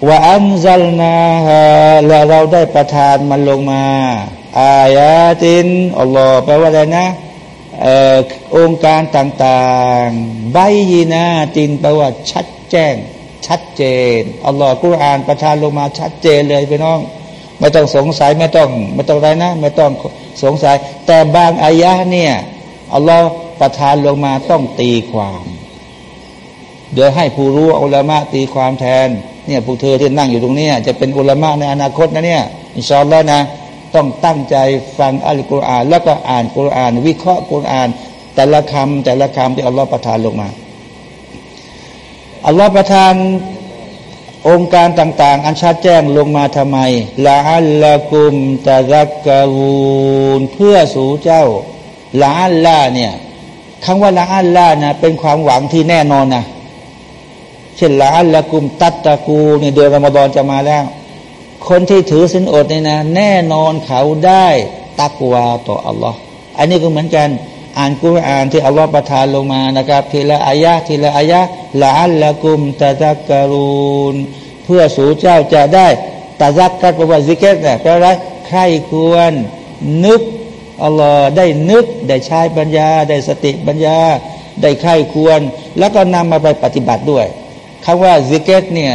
ว่าอันซัลนาฮะและเราได้ประทานมันลงมา อายาตินอัลลอฮ์แปลว่าอะไรนะองค์การต่างๆ ใบยีนาตินแปลว่าชัดแจ้ง ชัดเจนอัลลอฮ์กุรอานประทานลงมาชัดเจนเลยพี่น้อง ไม่ต้องสงสัยไม่ต้องไม่ต้องอะไรนะ ไม่ต้องสงสัย แต่บางอายะเนี่ยอัลลอฮ์ประทานลงมาต้องตีความ เดี๋ยวให้ผู้รู้อัลลอฮ์ตีความแทนเนี่ยพวกเธอที่นั่งอยู่ตรงนี้จะเป็นอุลามะในอนาคตนะเนี่ยอินชาอัลลอฮ์นะ ต้องตั้งใจฟังอัลกุรอาน แล้วก็อ่านกุรอาน วิเคราะห์กุรอาน แต่ละคำแต่ละคำที่อัลลอฮฺประทานลงมาอัลลอฮฺประทานองค์การต่าง ๆ อันชัดแจ้งลงมาทำไมละอัลละกุมตะรักกะวูนเพื่อสู่เจ้าละอัลลาเนี่ยคำว่าละอัลลานะเป็นความหวังที่แน่นอนนะเช่นละอัลละกุมตัตตะกูเนี่ยเดือนรอมฎอนจะมาแล้ว คนที่ถือสินอดเนี่ยนะ แน่นอนเขาได้ตักวาต่ออัลลอฮ์อันนี้ก็เหมือนกัน อ่านกุรอานที่อัลลอฮฺประทานลงมานะครับ ทีละอายะทีละอายะละอัลละกุมตะซักการูนเพื่อสู่เจ้าจะได้ตะซักกัดประวัติซิกเกตเนี่ยแปลว่าใคร่ครวญนึกอัลลอฮ์ได้นึกได้ใช้ปัญญา ได้สติปัญญา ได้ใคร่ครวญ แล้วก็นำมาไปปฏิบัติด้วยคำว่าซิเกรเนี่ย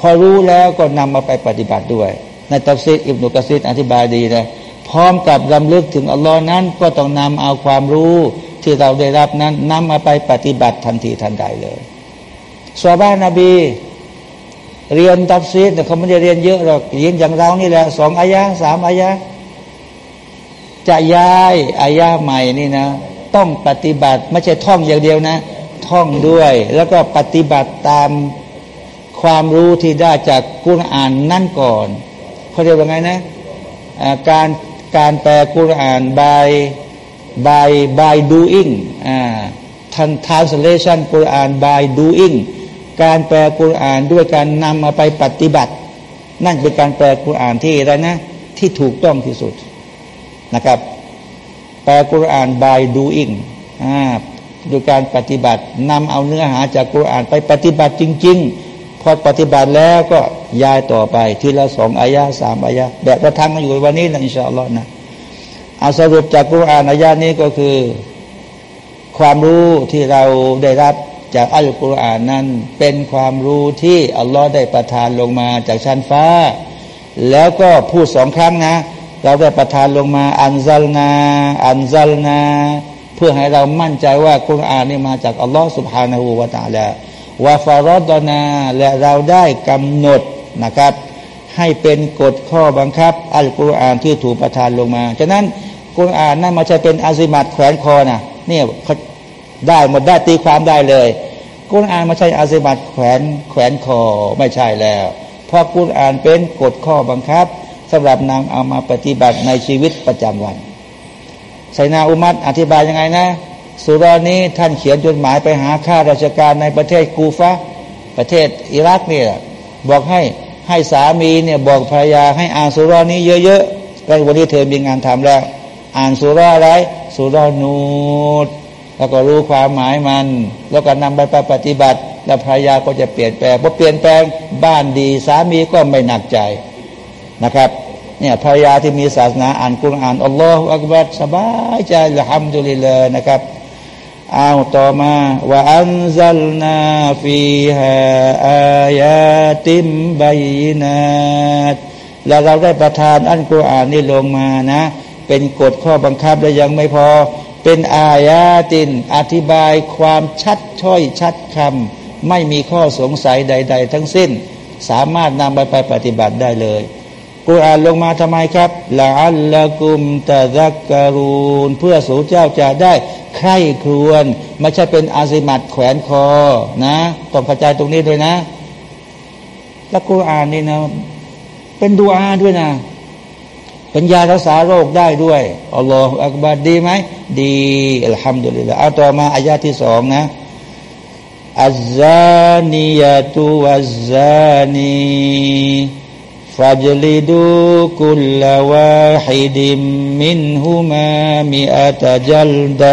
พอรู้แล้วก็นำมาไปปฏิบัติด้วย ในตัฟซีรอิบนุกะซีรอธิบายดีนะพร้อมกับรำลึกถึงอัลลอฮ์นั้นก็ต้องนำเอาความรู้ที่เราได้รับนั้นนำมาไปปฏิบัติทันทีทันใดเลยซอฮาบะฮ์นาบี เรียนตัฟซีดแต่เขาไม่ได้เรียนเยอะหรอกเรียนอย่างเรานี่แหละสองอายะสามอายะจะย้ายอายะใหม่นี่นะ ต้องปฏิบัติไม่ใช่ท่องอย่างเดียวนะ ท่องด้วย แล้วก็ปฏิบัติตาม ความรู้ที่ได้จากกุรอานนั่นก่อนเขาเรียกว่าไงนะการการแปลกุรอาน by by by doing อ่า translation กุรอาน by doing การแปลกุรอานด้วยการนำมาไปปฏิบัติ นั่นเป็นการแปลกุรอานที่อะไรนะ ที่ถูกต้องที่สุดนะครับ แปลกุรอาน by doing อ่าด้วยการปฏิบัตินำเอาเนื้อหาจากกุรอานไปปฏิบัติจริง ๆ พอปฏิบัติแล้วก็ย้ายต่อไปทีละสองอายะสามอายะแบบประทังอยู่วันนี้นะอินชาอัลลอฮ์นะเอาสรุปจากกุรอานอายะนี้ก็คือ ความรู้ที่เราได้รับจากอัลกุรอานนั้น เป็นความรู้ที่อัลลอฮ์ได้ประทานลงมาจากชั้นฟ้า แล้วก็พูดสองครั้งนะ เราได้ประทานลงมาอันซัลนาอันซัลนา เพื่อให้เรามั่นใจว่ากุรอานนี่มาจากอัลลอฮ์สุบฮานาหูวาตาลา วาฟารอดนาและเราได้กำหนดนะครับ ให้เป็นกฎข้อบังคับ อัลกุรอานที่ถูกประทานลงมา ฉะนั้นกุรอานนั่นมาใช่เป็นอาซิมัดแขวนคอนะเนี่ยได้หมดได้ตีความได้เลยกุรอานไม่ใช่อาซิมัดแขวนแขวนคอไม่ใช่แล้ว เพราะกุรอานเป็นกฎข้อบังคับสำหรับนางเอามาปฏิบัติในชีวิตประจำวันไซนาอุมัตอธิบายยังไงนะ สุรานี้ท่านเขียนจดหมายไปหาข้าราชการในประเทศกูฟะประเทศอิรักเนี่ยบอกให้ให้สามีเนี่ยบอกภรรยาให้อ่านสุรานี้เยอะๆแล้ววันนี้เธอมีงานทำแล้ว อ่านสุราอะไรสุรานูดแล้วก็รู้ความหมายมัน แล้วก็นำไปไปปฏิบัติ แล้วภรรยาก็จะเปลี่ยนแปลงพอเปลี่ยนแปลงบ้านดี สามีก็ไม่หนักใจนะครับเนี่ยภรรยาที่มีศาสนาอ่านกุรอานอัลลอฮฺอักบัดสบายใจละฮัมดุลิลลาห์นะครับ เอาต่อมาว่าอันซัลนาฟีฮาอายาติมบายนาตแล้วเราได้ประทานอันกุรอานนี่ลงมานะ เป็นกฎข้อบังคับและยังไม่พอ เป็นอายาติน อธิบายความชัดช่อยชัดคำไม่มีข้อสงสัยใด ๆ ทั้งสิ้น สามารถนำไปไปปฏิบัติได้เลยกุรอานลงมาทำไมครับละอัลละกุมตะซักการูนเพื่อสู่เจ้าจะได้ ใคร่ครวญไม่ใช่เป็นอาซิมัดแขวนคอนะต้องกระจายตรงนี้ด้วยนะ แล้วกูอ่านนี่นะ เป็นดูอาด้วยนะ เป็นยารักษาโรคได้ด้วยอัลลอฮฺอักบาดีไหมดีอัลฮัมดุลิลลาห์เต่อมาอายาที่สองนะอัลซานียะตุอัลซานีฟาจลิดูคุลลาวาฮิดิมมินหุมามิอัตจัลดา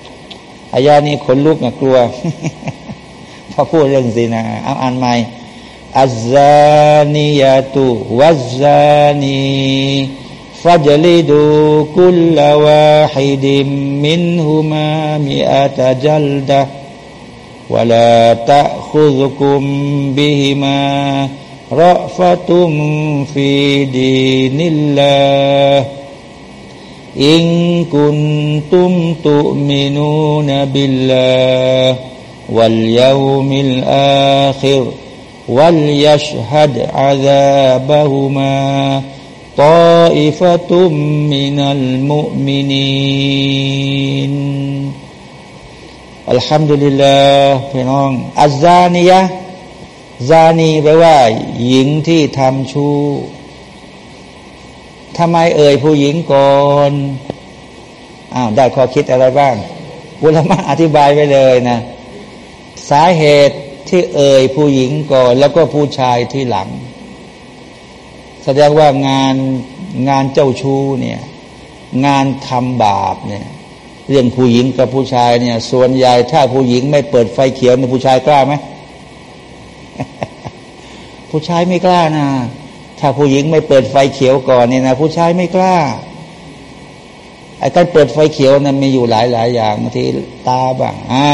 อายานี้ขนลุกนะกลัวพอพูดเรื่องสินะเอาอ่านใหม่อัซซานียาตุวัซซานีฟัจลิดูคุลลาวาฮิดิมมินฮุมามิอาตจัลดะ ولا تأخذكم بهما رأفة في دين الله إن كنتم تؤمنون بالله واليوم الآخر وليشهد عذابهما طائفة من المؤمنين อัลฮัมดุลิลลาห์พี่น้อง อัจานียะซานีแปลว่า หญิงที่ทำชู้ ทำไมเอ่ยผู้หญิงก่อนอ้าวได้ข้อคิดอะไรบ้างบุลมะอธิบายไปเลยนะ สาเหตุที่เอ่ยผู้หญิงก่อน แล้วก็ผู้ชายที่หลัง แสดงว่างานงานเจ้าชู้เนี่ย งานทำบาปเนี่ย เรื่องผู้หญิงกับผู้ชายเนี่ย ส่วนใหญ่ถ้าผู้หญิงไม่เปิดไฟเขียวเนี่ยผู้ชายกล้าไหมผู้ชายไม่กล้านะ ถ้าผู้หญิงไม่เปิดไฟเขียวก่อนเนี่ยนะผู้ชายไม่กล้าไอ้การเปิดไฟเขียวนั้นมีอยู่หลายหลายอย่างบางทีตาบ้างอ่า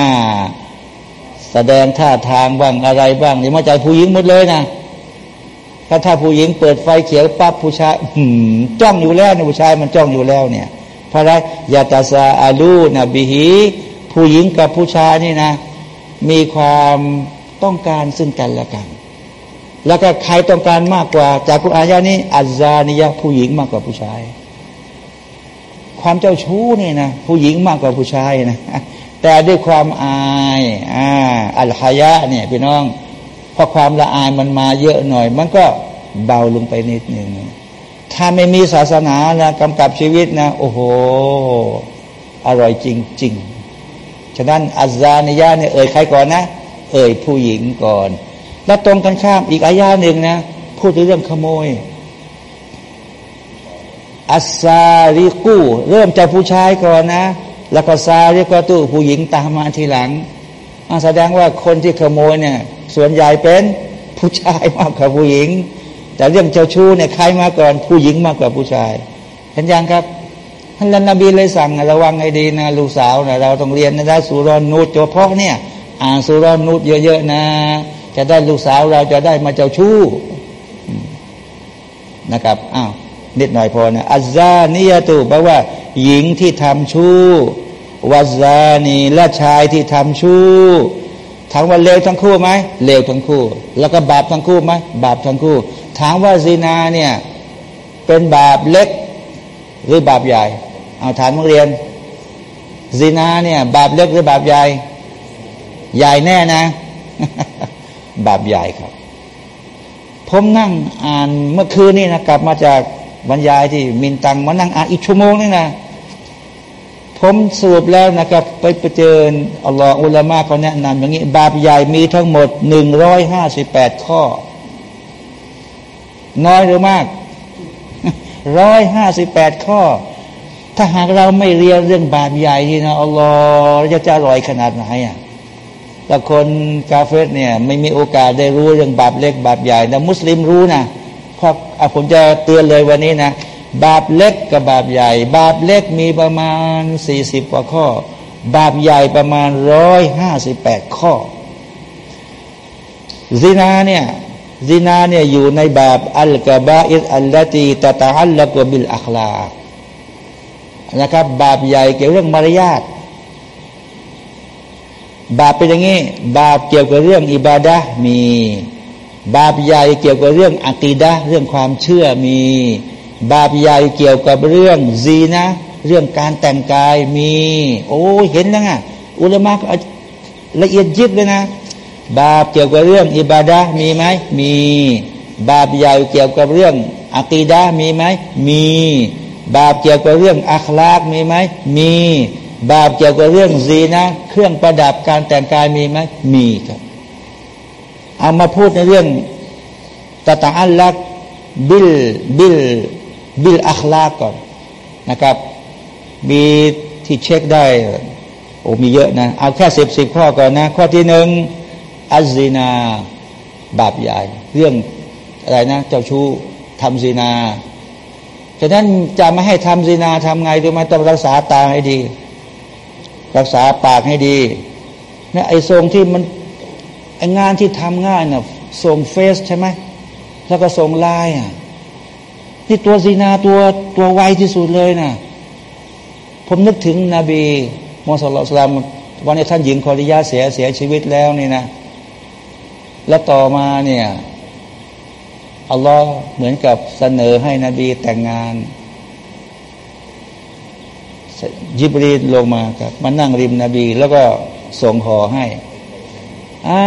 แสดงท่าทางบ้างอะไรบ้างนี่มาจากผู้หญิงหมดเลยนะถ้าถ้าผู้หญิงเปิดไฟเขียวปั๊บผู้ชายจ้องอยู่แล้วเนี่ยผู้ชายมันจ้องอยู่แล้วเนี่ยเพราะอะไรยาตาซาอาลูนะบิฮีผู้หญิงกับผู้ชายนี่นะ มีความต้องการซึ่งกันและกัน แล้วก็ใครต้องการมากกว่า จากกุอายานี้อัจานิยะผู้หญิงมากกว่าผู้ชาย ความเจ้าชู้นี่นะผู้หญิงมากกว่าผู้ชายนะแต่ด้วยความอายอ่าอัลฮายะเนี่ยพี่น้องพอความละอายมันมาเยอะหน่อย มันก็เบาลงไปนิดหนึ่งถ้าไม่มีศาสนานะกำกับชีวิตนะ โอ้โห อร่อยจริง ๆ ฉะนั้นอัจานิยะเนี่ยเอ่ยใครก่อนนะ เอ่ยผู้หญิงก่อน แล้วตรงกันข้ามอีกอายาหนึ่งนะ พูดถึงเรื่องขโมย อัสซาริกู เริ่มจากผู้ชายก่อนนะ แล้วก็ซาริกตู้ผู้หญิงตามมาทีหลังแสดงว่าคนที่ขโมยเนี่ย ส่วนใหญ่เป็นผู้ชายมากกว่าผู้หญิง แต่เรื่องเจ้าชู้เนี่ยใครมาก่อน ผู้หญิงมากกว่าผู้ชาย เห็นยังครับท่านนบีเลยสั่งระวังให้ดีนะลูกสาวนะเราต้องเรียนนะสุรอนูดเฉพาะเนี่ย อ่านสุรอนูดเยอะๆนะ จะได้ลูกสาวเราจะได้มาเจ้าชู้นะครับอ้าวนิดหน่อยพอนะอัจานิยตุแปลว่า หญิงที่ทำชู้วัจานีและชายที่ทำชู้ถามว่าเลวทั้งคู่ไหมเลวทั้งคู่ แล้วก็บาปทั้งคู่ไหมบาปทั้งคู่ ถามว่าซีนาเนี่ย เป็นบาปเล็ก หรือบาปใหญ่ เอาถามนักเรียนซีนาเนี่ย บาปเล็กหรือบาปใหญ่ ใหญ่แน่นะ บาปใหญ่ครับ ผมนั่งอ่านเมื่อคืนนี่นะกลับมาจากบรรยายที่มินตังมานั่งอ่านอีกชั่วโมงนึงนะผมสรุปแล้วนะครับ ไปไปเจออัลลอฮฺอุลามะเขาแนะนำอย่างนี้ บาปใหญ่มีทั้งหมดหนึ่งร้อยห้าสิบแปดข้อ น้อยหรือมากร้อยห้าสิบแปดข้อ ถ้าหากเราไม่เรียนเรื่องบาปใหญ่ที่นะอัลลอฮฺจะจะอร่อยขนาดไหนอะ แต่คนกาเฟรเนี่ยไม่มีโอกาสได้รู้เรื่องบาปเล็กบาปใหญ่แต่มุสลิมรู้นะเพราะผมจะเตือนเลยวันนี้นะบาปเล็กกับบาปใหญ่ บาปเล็กมีประมาณสี่สิบกว่าข้อ บาปใหญ่ประมาณร้อยห้าสิบแปดข้อซินาเนี่ยซินาเนี่ยอยู่ในบาปالكبائر التي تتعلق بالأخلاقนะครับ บาปใหญ่เกี่ยวเรื่องมารยาท บาปเป็นอย่างนี้ บาปเกี่ยวกับเรื่องอิบาดะมี บาปใหญ่เกี่ยวกับเรื่องอักีดะเรื่องความเชื่อมี บาปใหญ่เกี่ยวกับเรื่องซีนะ เรื่องการแต่งกายมี โอ้เห็นนะไงอุลามะละเอียดยิบเลยนะ บาปเกี่ยวกับเรื่องอิบาดะมีไหมมี บาปใหญ่เกี่ยวกับเรื่องอักีดะมีไหมมี บาปเกี่ยวกับเรื่องอัคลากมีไหมมี บาปเกี่ยวกับเรื่องزينة เครื่องประดับการแต่งกายมีไหมมีครับ เอามาพูดในเรื่องتتعلق بال بال بالأخلاقก่อนนะครับ มีที่เช็คได้ โอ้มีเยอะนะ เอาแค่สิบสิบข้อก่อนนะ ข้อที่หนึ่งالزنا บาปใหญ่ เรื่องอะไรนะ เจ้าชู้ทำซีนาฉะนั้นจะไม่ให้ทำซีนาทำไงดูไหมต้องรักษาตาให้ดี รักษาปากให้ดีนะไอ้ทรงที่มันไอ้งานที่ทำง่ายนะ่ะส่งเฟซใช่ไหมแล้วก็ส่งไลน์อะที่ตัวซีนาตัวตัวไวที่สุดเลยนะผมนึกถึงนบีมูฮัมมัดสุลตามวันนี้ท่านหญิงคอริยาเสียเสียชีวิตแล้วนี่นะ แล้วต่อมาเนี่ยอัลลอฮ์เหมือนกับเสนอให้นบีแต่งงาน ยิบรีลงมาครับมานั่งริมนบี แล้วก็ส่งห่อให้อ่า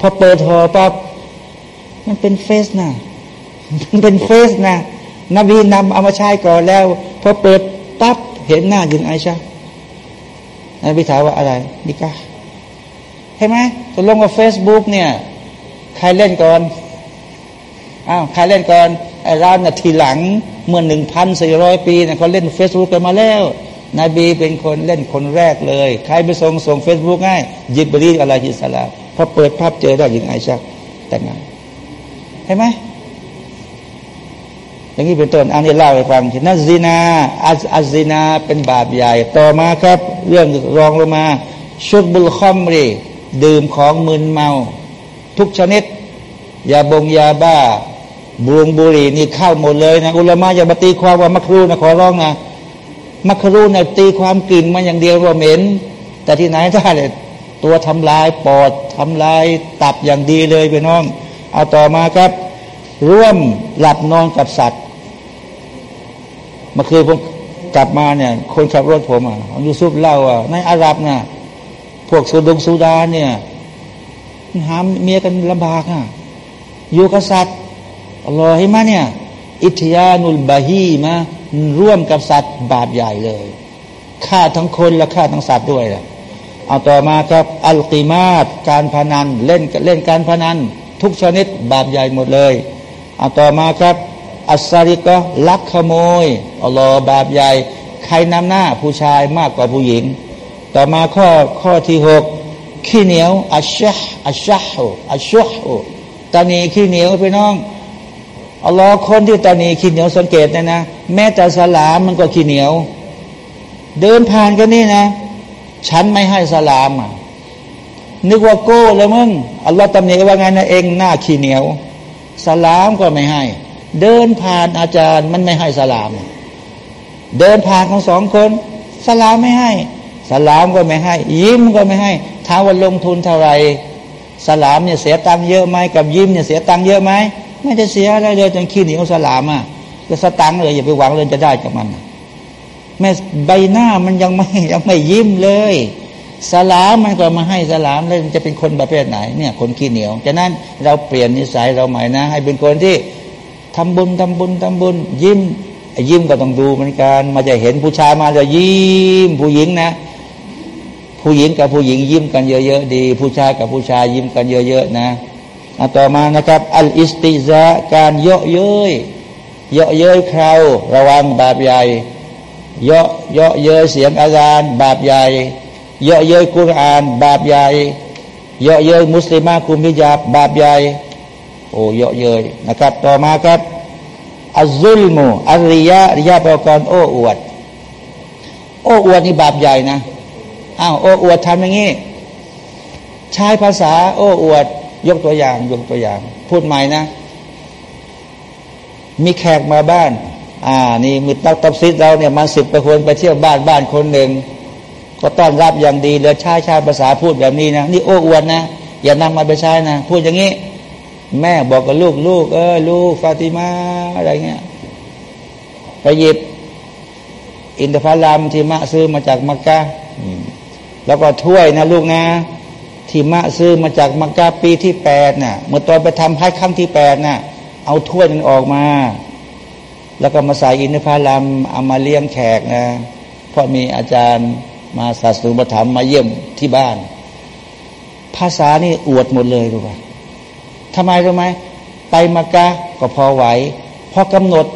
พอเปิดห่อปั๊บมันเป็นเฟสนะมันเป็นเฟสนะนบีนำเอามาใช้ก่อนแล้วพอเปิดปั๊บเห็นหน้ายิงไอชานบีถามว่าอะไรนิกาเห็นไหมตกลงกับเฟซบุ๊กเนี่ย ใครเล่นก่อนอ้าวใครเล่นก่อนไอ้เราเนี่ยทีหลังเมื่อหนึ่งพันสี่ร้อยปีเนี่ยเขาเล่นเฟซบุ๊กกันมาแล้ว นบีเป็นคนเล่นคนแรกเลย ใครไปส่งส่งเฟซบุ๊กง่ายยิบบรีอะไรฮิสลาพอเปิดภาพเจอได้ยิงไอชาแต่งงานเห็นไหมอย่างนี้เป็นต้นอันนี้เล่าให้ฟังนัซีนาอัซอัซีนาเป็นบาปใหญ่ ต่อมาครับ เรื่องรองลงมา ชุดบุลคอมรีดื่มของมึนเมา ทุกชนิดยาบงยาบ้าบุงบุรีนี่เข้าหมดเลยนะ อุลามะอย่ามาตีความว่ามักรูนะขอร้องนะ มักรูนะตีความกลิ่นมาอย่างเดียวว่าเหม็น แต่ที่ไหนได้เลยตัวทำลายปอดทำลายตับอย่างดีเลยไปน้อง เอาต่อมาครับ ร่วมหลับนอนกับสัตว์เมื่อคืนผมกลับมาเนี่ย คนขับรถผมอะยูซุปเล่าอะในอาหรับน่ะพวกสุดงสุดาเนี่ยหาเมียกันลำบากอะอยู่กับสัตว์รอให้มาเนี่ย อิทยานุลบาฮีมาร่วมกับสัตว์บาปใหญ่เลยฆ่าทั้งคนและฆ่าทั้งสัตว์ด้วยล่ะเอาต่อมาครับอัลกิมาตการพนันเล่นเล่นการพนัน ทุกชนิดบาปใหญ่หมดเลยเอาต่อมาครับอัสซาริก็ลักขโมยอัลลอฮ์บาปใหญ่ ใครนำหน้าผู้ชายมากกว่าผู้หญิง ต่อมาข้อข้อที่หกขี้เหนียวอัชชะอัชชะอัชชะตานีขี้เหนียวพี่น้อง อัลลอฮ์คนที่ตานีขี้เหนียวสังเกตนะนะ แม้แต่สลามมันก็ขี้เหนียว เดินผ่านกันนี่นะ ฉันไม่ให้สลามอะนึกว่าโก้แล้วมึงอัลลอฮ์ตำหนิว่าไงนะเองหน้าขี้เหนียว สลามก็ไม่ให้ เดินผ่านอาจารย์มันไม่ให้สลาม เดินผ่านของสองคน สลามไม่ให้ สลามก็ไม่ให้ ยิ้มก็ไม่ให้ท้าวันลงทุนเท่าไหร่สลามเนี่ยเสียตังค์เยอะไหมกับยิ้มเนี่ยเสียตังค์เยอะไหม ไม่จะเสียอะไรเลยจนขี้เหนียวสลามอะก็สตังเลยอย่าไปหวังเลยจะได้จากมันแม่ใบหน้ามันยังไม่ยังไม่ยิ้มเลยสลามมันก็มาให้สลามแล้วจะเป็นคนประเภทไหนเนี่ย คนขี้เหนียวฉะนั้นเราเปลี่ยนนิสัยเราใหม่นะ ให้เป็นคนที่ทำบุญทำบุญทำบุญ ยิ้มยิ้มก็ต้องดูเหมือนกันมาจะเห็นผู้ชายมาจะยิ้มผู้หญิงนะ ผู้หญิงกับผู้หญิงยิ้มกันเยอะๆดี ผู้ชายกับผู้ชายยิ้มกันเยอะๆนะ ต่อมานะครับ อัลอิสติซะการเยาะเย้ยเยาะเย้ยคราวระวังบาปใหญ่เยาะเยาะเย้ยเสียงอาจารย์บาปใหญ่เยาะเย้ยกุรอาน บาปใหญ่เยาะเย้ยมุสลิมาคุมิญาบบาปใหญ่โอ้เยอะเย้ยนะครับ ต่อมาครับอัซุลมูอัริยะริยะแปลกรโอ้อวด โอ้อวดนี่บาปใหญ่นะอ้าวโอ้อวดทำอย่างนี้ใช้ภาษาโอ้อวด ยกตัวอย่างยกตัวอย่าง พูดใหม่นะ มีแขกมาบ้าน อ่า นี่มือตักตับซิดเราเนี่ยมาสิบประคนไปเที่ยวบ้านบ้านคนหนึ่งก็ต้อนรับอย่างดีเลยใช้ใช้ภาษาพูดแบบนี้นะนี่โอ้อวดนะอย่านำมาไปใช้นะพูดอย่างนี้ แม่บอกกับลูกลูก เออลูกฟาติมาอะไรเงี้ยไปหยิบ อินทผลัมที่มะซื้อมาจากมักกะแล้วก็ถ้วยนะลูกนะ ที่มะซื้อมาจากมักกะปีที่แปดน่ะเมื่อตอนไปทำให้ครั้งที่แปดน่ะเอาถ้วยนั้นออกมา แล้วก็มาใส่อินทผลัมเอามาเลี้ยงแขกนะ เพราะมีอาจารย์มาศาสนาธรรมมาเยี่ยมที่บ้าน ภาษานี่อวดหมดเลยรู้ป่ะทำไมรู้ไหมไปมักกะก็พอไหวพอกำหนด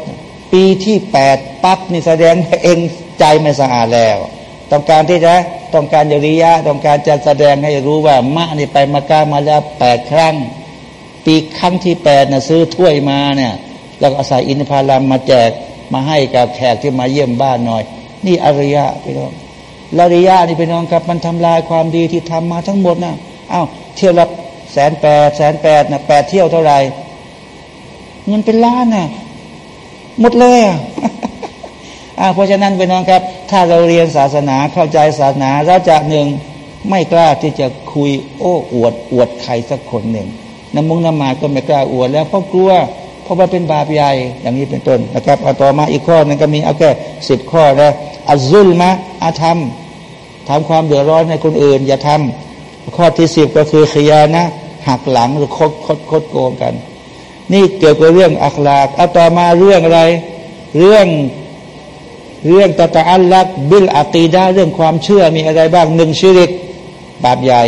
ปีที่แปดปั๊บนี่แสดงเองใจไม่สะอาดแล้ว ต้องการที่จะต้องการยริยะ ต้องการจะแสดงให้รู้ว่ามะนี่ไปมักกะมาแล้วแปดครั้ง ปีครั้งที่แปดน่ะซื้อถ้วยมาเนี่ยแล้วก็อาศัยอินทผลัมมาแจกมาให้กับแขกที่มาเยี่ยมบ้านหน่อย นี่อริยะพี่น้องลริยะนี่พี่น้องครับ มันทำลายความดีที่ทำมาทั้งหมดนะอ้าวเที่ยวละแสนแปดแสนแปดนะแปดเที่ยวเท่าไหร่เงินเป็นล้านนะ่ะหมดเลยอะเพราะฉะนั้นไปน้องครับ ถ้าเราเรียนศาสนาเข้าใจศาสนาเราจะหนึ่งไม่กล้าที่จะคุยโอ้อวดอวดใครสักคนหนึ่งน้ำมุงน้ำมาก็ไม่กล้าอวดแล้วเพราะกลัวเพราะว่าเป็นบาปใหญ่อย่างนี้เป็นต้นนะครับเอาต่อมาอีกข้อนึงก็มีเอาแค่สิบข้อนะอัซุลมะอาธรรมทำความเดือดร้อนให้คนอื่น อย่าทำข้อที่สิบก็คือขยานะหักหลังหรือคดคดคดโกงกัน นี่เกี่ยวกับเรื่องอัคลากเอาต่อมาเรื่องอะไร เรื่อง เรื่องตะตะอัลลักบิลอาตีดาเรื่องความเชื่อมีอะไรบ้างหนึ่งชิริกบาปใหญ่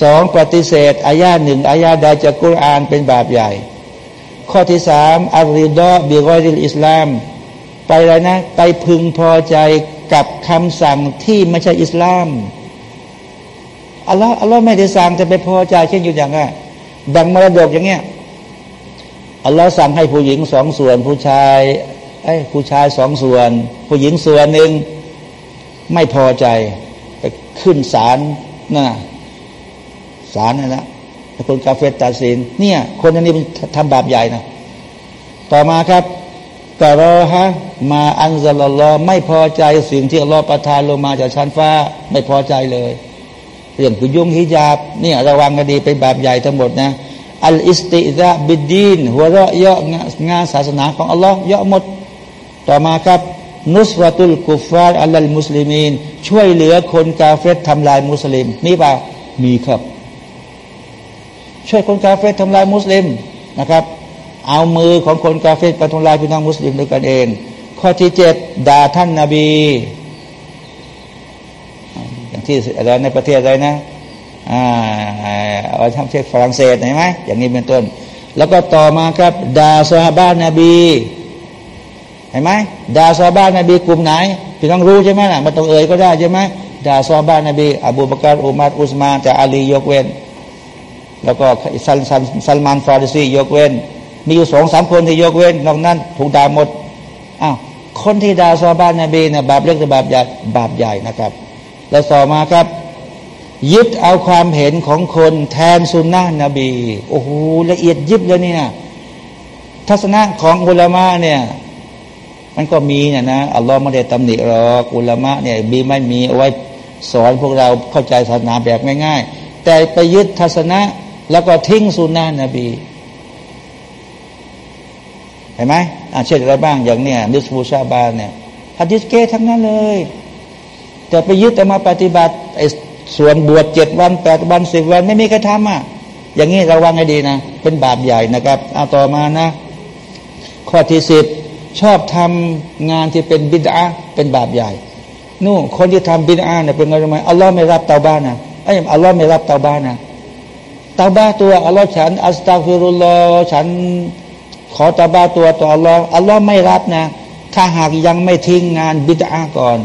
สองปฏิเสธอายาหนึ่งอายาใดจากกุรอานเป็นบาปใหญ่ ข้อที่สามอัลริดอบิกอยดิลอิสลาม ไปอะไรนะ ไปพึงพอใจกับคำสั่งที่ไม่ใช่อิสลามอัลลอฮ์อัลลอฮ์ไม่ได้สั่งจะไปพอใจเช่นอยู่อย่างนี้แบ่งมรดกอย่างเงี้ยอัลลอฮ์สั่งให้ผู้หญิงสองส่วนผู้ชาย ไอ้ผู้ชายสองส่วน ผู้หญิงส่วนหนึ่งไม่พอใจไปขึ้นศาลน่ะศาลนั่นแหละคนกาเฟตตัดสินเนี่ย คนอันนี้ทำบาปใหญ่นะต่อมาครับكره ما أنزل اللهไม่พอใจสิ่งที่อัลลอฮ์ประทานลงมาจากชั้นฟ้า ไม่พอใจเลย เรื่องคลุมฮิญาบเนี่ยระวังกันดีเป็นบาปใหญ่ทั้งหมดนะالاستهزاء بالدينหัวเราะเยาะงานศาสนาของอัลลอฮ์เยาะหมด ต่อมาครับ نصرة الكفار على المسلمينช่วยเหลือคนกาเฟรทำลายมุสลิม มีป่ะมีครับ ช่วยคนกาเฟรทำลายมุสลิมนะครับ เอามือของคนกาเฟตไปทำลายพี่น้องมุสลิมด้วยกันเอง ข้อที่เจ็ดด่าท่านนาบี อย่างที่อะไรในประเทศอะไรนะอ่าเอาทำเทศฝรั่งเศสเห็นไหมอย่างนี้เป็นต้น แล้วก็ต่อมาครับด่าซาบ้านนบี เห็นไหมด่าซาบ้านนบีกลุ่มไหนพี่ต้องรู้ใช่ไหมล่ะมาต้องเอ่ยก็ได้ใช่ไหมด่าซาบ้านนบีอบูบากรอุมัดอุสมานแต่อาลียกเว้น แล้วก็ซัลซัลซัลมานฟาริซียกเว้น มีอยู่สองสามคนที่ยกเว้น นอกนั้นถูกด่าหมดอ้าวคนที่ด่าซาบ้านนบีเนี่ยบาปเล็กหรือบาปใหญ่บาปใหญ่นะครับ แล้วต่อมาครับ ยึดเอาความเห็นของคนแทนสุนนะนบีโอ้โหละเอียดยิบเลยนี่นะทัศนะของอุลามะเนี่ย มันก็มีเนี่ยนะอัลลอฮ์ไม่ได้ตำหนิหรอกอุลามะเนี่ยบีไม่มีเอาไว้สอนพวกเราเข้าใจศาสนาแบบง่าย ๆ แต่ไปยึดทัศนะ แล้วก็ทิ้งสุนนะนบีเห็นไหมอ่าเช่นอะไรบ้างอย่างเนี่ยนิสบูชาบานเนี่ยฮัดดิสเกทั้งนั้นเลย แต่ไปยึดแต่มาปฏิบัติไอ้ส่วนบวชเจ็ดวันแปดวันสิบวันไม่มีใครทำอะอย่างนี้ระวังให้ดีนะ เป็นบาปใหญ่นะครับเอาต่อมานะ ข้อที่สิบ ชอบททำงานที่เป็นบิดอะฮ์เป็นบาปใหญ่ นู่คนที่ทำบิดอะฮ์เนี่ยเป็นไงรู้ไหมอัลลอฮ์ไม่รับเตาบัตนะไอ้อัลลอฮ์ไม่รับเตาบัตนะเตาบัตตัวอัลลอฮ์ฉันأستغفر اللهฉันขอเตาบัตตัวต่ออัลลอฮ์อัลลอฮ์ไม่รับนะ ถ้าหากยังไม่ทิ้งงานบิดอะฮ์ก่อน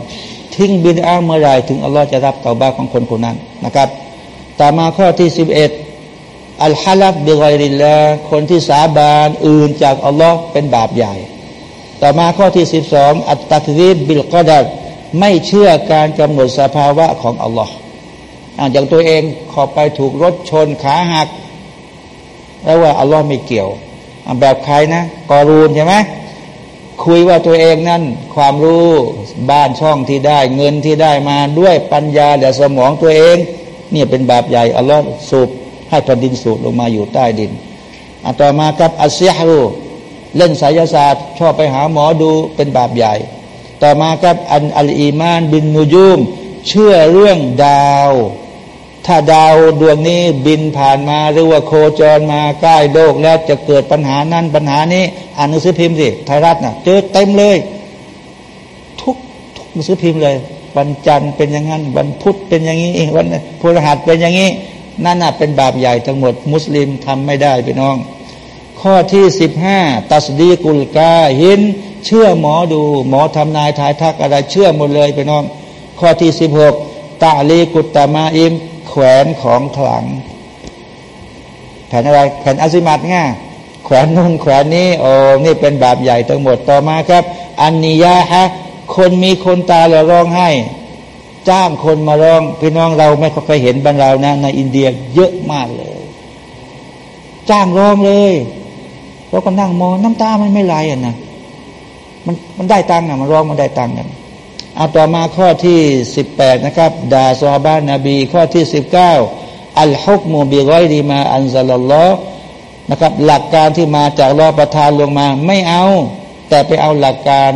ทิ้งบิดอะฮ์เมื่อไรถึงอัลลอฮ์จะรับเตาบัตของคนคนนั้นนะครับ ต่อมาข้อที่สิบเอ็ดالحلف بغير اللهคนที่สาบานอื่นจากอัลลอฮ์เป็นบาปใหญ่ ต่อมาข้อที่สิบสองอัตตักรีบิลกอดัดไม่เชื่อการกำหนดสภาวะของอัลลอฮ์อย่างตัวเองขอไปถูกรถชนขาหัก แล้วว่าอัลลอฮ์ไม่เกี่ยวแบบใครนะกอรูนใช่ไหมคุยว่าตัวเองนั้นความรู้บ้านช่องที่ได้ เงินที่ได้มาด้วยปัญญาและสมองตัวเอง เนี่ยเป็นบาปใหญ่อัลลอฮ์สูบให้แผ่นดินสูบลงมาอยู่ใต้ดินอัต่อมากับอัสเซียรู เล่นไสยศาสตร์ ชอบไปหาหมอดูเป็นบาปใหญ่ ต่อมากับอันอัลอีมานบินนูยุมเชื่อเรื่องดาว ถ้าดาวดวงนี้บินผ่านมาหรือว่าโคจรมาใกล้โลกแล้วจะเกิดปัญหานั้นปัญหานี้อ่านหนังสือพิมพ์สิไทยรัฐนะ่ะเจอเต็มเลย ทุกทุกหนังสือพิมพ์เลย วันจันทร์เป็นอย่างนั้น วันพุธเป็นอย่างนี้วันพฤหัสเป็นอย่างนี้นั่นน่ะเป็นบาปใหญ่ทั้งหมด มุสลิมทำไม่ได้พี่น้อง ข้อที่สิบห้าตัสดีกุลกาหิน เชื่อหมอดู หมอทำนายทายทักอะไรเชื่อหมดเลยพี่น้อง ข้อที่สิบหกตาลีกุตตามาอิม แขวนของขลัง แผ่นอะไรแผ่นอาซิมัตง่าแขวนนู่นแขวนนี้โอ้นี่เป็นบาปใหญ่ทั้งหมดต่อมาครับ อันนิยาฮะคนมีคนตาแล้วร้องไห้ จ้างคนมาร้องพี่น้องเราไม่เคยเห็นบ้านเรานะ ในอินเดียเยอะมากเลย จ้างร้องเลย เราก็นั่งมองน้ำตามันไม่ไหลอะนะมันมันได้ตังค์อะมันร้องมันได้ตังค์กันเอาต่อมาข้อที่สิบแปดนะครับดาซอบ้านนบี ข้อที่สิบเก้าอัลฮุกมูบิร้อยดีมาอันซาลลอนะครับ หลักการที่มาจากรอประทานลงมา ไม่เอา แต่ไปเอาหลักการ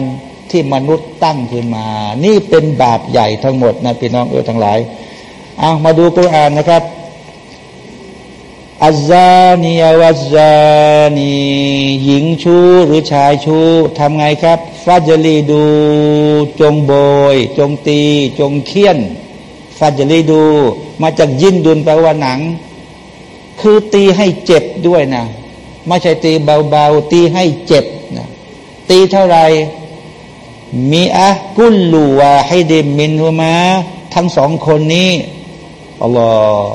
ที่มนุษย์ตั้งขึ้นมา นี่เป็นบาปใหญ่ทั้งหมดนะพี่น้องเออทั้งหลายเอามาดูกุรอานนะครับ อัซานียวัซานีหญิงชู้หรือชายชู้ทำไงครับฟาจลีดู จงโบย จงตี จงเคี่ยนฟาจลีดู มาจากยินดุลแปลว่าหนัง คือตีให้เจ็บด้วยนะไม่ใช่ตีเบาๆ ตีให้เจ็บนะตีเท่าไรมีอะกุลลูวาให้ดิมินฮุมาทั้งสองคนนี้อัลลอฮ์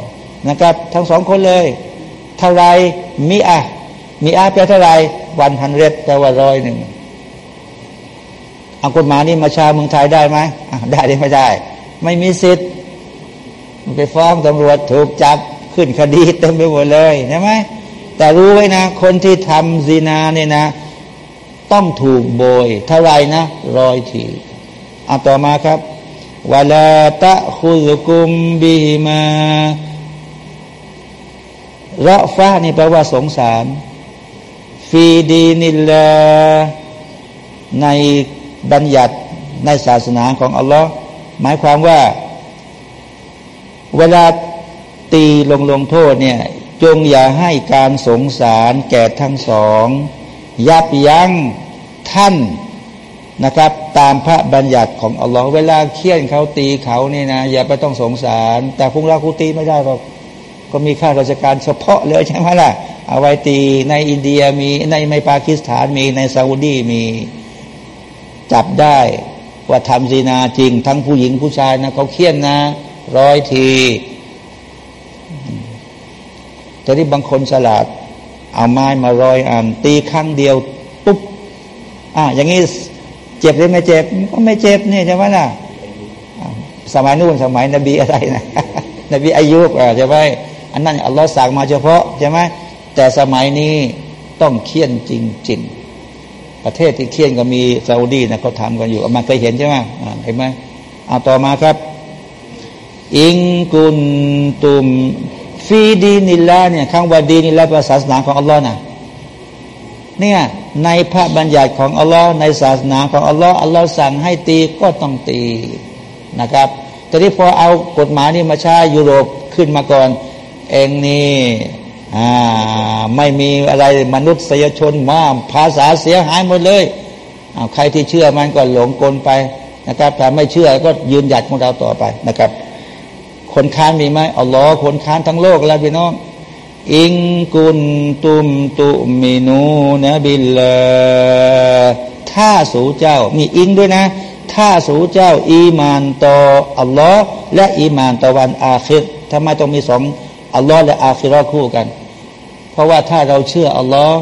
นะครับ ทั้งสองคนเลย เท่าไรมีอะมีอะแปลเท่าไรวันพันเรศแปลว่าร้อยหนึ่งเอากฎหมายนี้มาชาเมืองไทยได้ไหมได้ได้ไม่ได้ ไม่มีสิทธิ์ไปฟ้องตำรวจถูกจับขึ้นคดีเต็มไปหมดเลยใช่ไหมแต่รู้ไว้นะ คนที่ทำซีนาเนี่ยนะ ต้องถูกโบย เท่าไรนะร้อยทีเอาต่อมาครับวลาตะคุซกุมบิมา ระฟ้านี่แปลว่าสงสาร ฟีดีนิลาในบัญญัติในศาสนาของอัลลอฮ์หมายความว่า เวลาตีลงลงโทษเนี่ยจงอย่าให้การสงสารแก่ทั้งสอง ยับยั้งท่านนะครับ ตามพระบัญญัติของอัลลอฮ์เวลาเคี่ยนเขาตีเขานี่นะ อย่าไปต้องสงสาร แต่พวกเราคุตีไม่ได้หรอก ก็มีข้าราชการเฉพาะเลยใช่ไหมล่ะเอาไว้ตีในอินเดียมีในในปากีสถานมีในซาอุดีมีจับได้ว่าทำซีนาจริง ทั้งผู้หญิงผู้ชายนะเขาเคี่ยนนะ ร้อยทีแต่ที่บางคนฉลาด เอาไม้มารอยอ่านตีครั้งเดียวปุ๊บอ่าอย่างนี้เจ็บหรือไม่เจ็บ ก็ไม่เจ็บเนี่ยใช่ไหมล่ะสมัยนู้นสมัยนบีอะไรนะนบีอายุบใช่ไหม อันนั้นอัลลอฮ์สั่งมาเฉพาะใช่ไหมแต่สมัยนี้ต้องเคี่ยนจริงจริงประเทศที่เคี่ยนก็มีซาอุดีนะเขาทำกันอยู่มันเคยเห็นใช่ไหมเห็นไหมเอาต่อมาครับ อิงกุนตุมฟีดีนิลาเนี่ยคำว่าดีนิลาเป็นศาสนาของอัลลอฮ์นะเนี่ยในพระบัญญัติของอัลลอฮ์ในศาสนาของอัลลอฮ์อัลลอฮ์สั่งให้ตีก็ต้องตีนะครับแต่ที่พอเอากฎหมายนี่มาใช้ยุโรปขึ้นมาก่อน เองนี่อ่าไม่มีอะไรมนุษยชนมาภาษาเสียหายหมดเลยเอาใครที่เชื่อมันก็หลงกลไปนะครับถ้าไม่เชื่อก็ยืนหยัดของเราต่อไปนะครับ คนค้านมีไหมอัลลอฮ์คนค้านทั้งโลกแล้วพี่น้อง อิงกุนตุมตุมินูนะบิลลถ้าสูเจ้า มีอิงด้วยนะ ถ้าสูเจ้า อีมานต่ออัลลอฮ์และอีมานต่อวันอาคิรทำไมต้องมีสอง อัลลอฮ์และอาคิรอคู่กัน เพราะว่าถ้าเราเชื่ออัลลอฮ์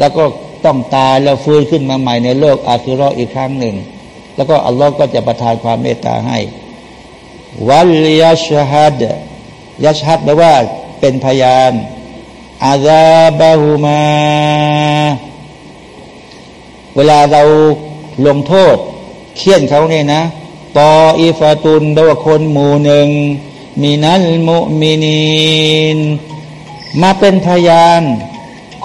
แล้วก็ต้องตายแล้วฟื้นขึ้นมาใหม่ในโลกอาคิรออีกครั้งหนึ่ง แล้วก็อัลลอฮ์ก็จะประทานความเมตตาให้วัลยัชฮัดยัชฮัดแปลว่าเป็นพยานอาซาบาฮูมาเวลาเราลงโทษเคี่ยนเขาเนี่ยนะตออีฟาตุนแปลว่าคนหมู่หนึ่ง มีนั้นมุมินีนมาเป็นพยาน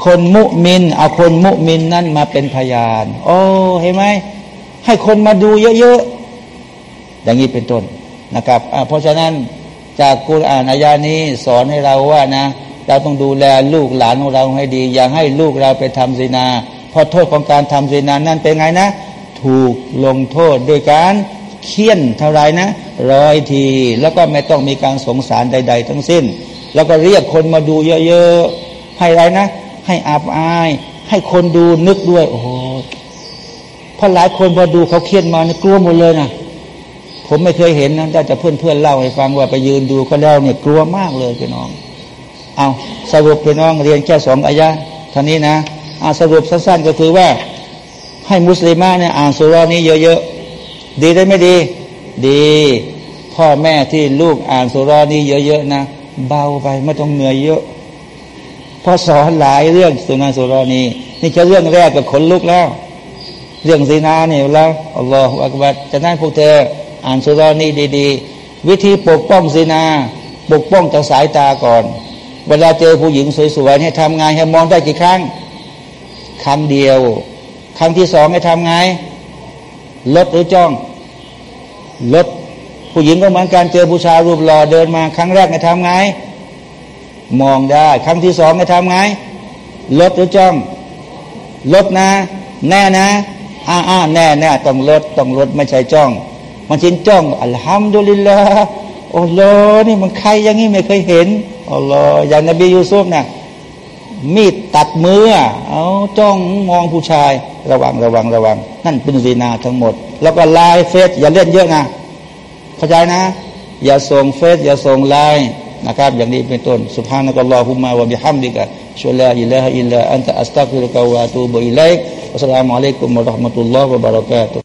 คนมุมินเอาคนมุมินนั่นมาเป็นพยาน โอ้เห็นไหมให้คนมาดูเยอะๆอย่างนี้เป็นต้นนะครับเพราะฉะนั้นจากกุรอานอายานี้สอนให้เราว่านะ เราต้องดูแลลูกหลานของเราให้ดี อย่าให้ลูกเราไปทำศีนาเพราะโทษของการทำศีนานั่นเป็นไงนะ ถูกลงโทษโดยการ เคี่ยนเท่าไรนะร้อยที แล้วก็ไม่ต้องมีการสงสารใด ๆ ทั้งสิ้น แล้วก็เรียกคนมาดูเยอะๆให้ไรนะ ให้อับอาย ให้คนดูนึกด้วย โอ้โหเพราะหลายคนพอดูเขาเคี่ยนมาเนี่ยกลัวหมดเลยนะผมไม่เคยเห็นนะแต่จะเพื่อนเพื่อนเล่าให้ฟังว่าไปยืนดูเขาแล้วเนี่ยกลัวมากเลยพี่น้อง เอาสรุปพี่น้องเรียนแค่สองอายะท่านี้นะอาสรุปสั้นๆก็คือว่าให้มุสลิมาเนี่ยอ่านสุรานี้เยอะๆ ดีได้ไม่ดี ดี พ่อแม่ที่ลูกอ่านสุรานี้เยอะๆนะ เบาไปไม่ต้องเหนื่อยเยอะพอสอนหลายเรื่องสุนาสุรานี้นี่แค่เรื่องแรกก็ขนลุกแล้ว เรื่องซีนาเนี่ยแล้วอัลลอฮฺอักบัดจะนั่นพวกเธอ อ่านสุรานี้ดีๆ วิธีปกป้องซีนา ปกป้องจากสายตาก่อน เวลาเจอผู้หญิงสวยๆให้ทำงานให้มองได้กี่ครั้ง ครั้งเดียว ครั้งที่สองให้ทำไง ลดหรือจ้องลดผู้หญิงก็เหมือนกันเจอผู้ชายรูปหล่อเดินมา ครั้งแรกไงทำไง มองได้ ครั้งที่สองไงทำไง ลดหรือจ้อง ลดนะ แน่นะอ่าอ่าแน่แน่ต้องลดต้องลดไม่ใช่จ้อง มันชินจ้องอัลฮัมดุลิลลาห์โอ้โหนี่มันใครอย่างนี้ไม่เคยเห็นอัลลอฮ์อย่างนบียูซุฟนะ่ะมีดตัดมือเอาจ้องมองผู้ชาย ระวังระวังระวัง นั่นเป็นซีนาทั้งหมด แล้วก็ไลน์เฟซอย่าเล่นเยอะนะเข้าใจนะ อย่าส่งเฟซอย่าส่งไลน์นะครับอย่างนี้เป็นต้นสุภาพนักลอฮุมาวะบิฮัมดิกะชุลาอิลลาฮิลลาอันตะอัสตัฟิรุกะวะตูบุอิลัยอัสลามุอะลัยกุมวะราะห์มะตุลลอฮ์วะบะเราะกาตุ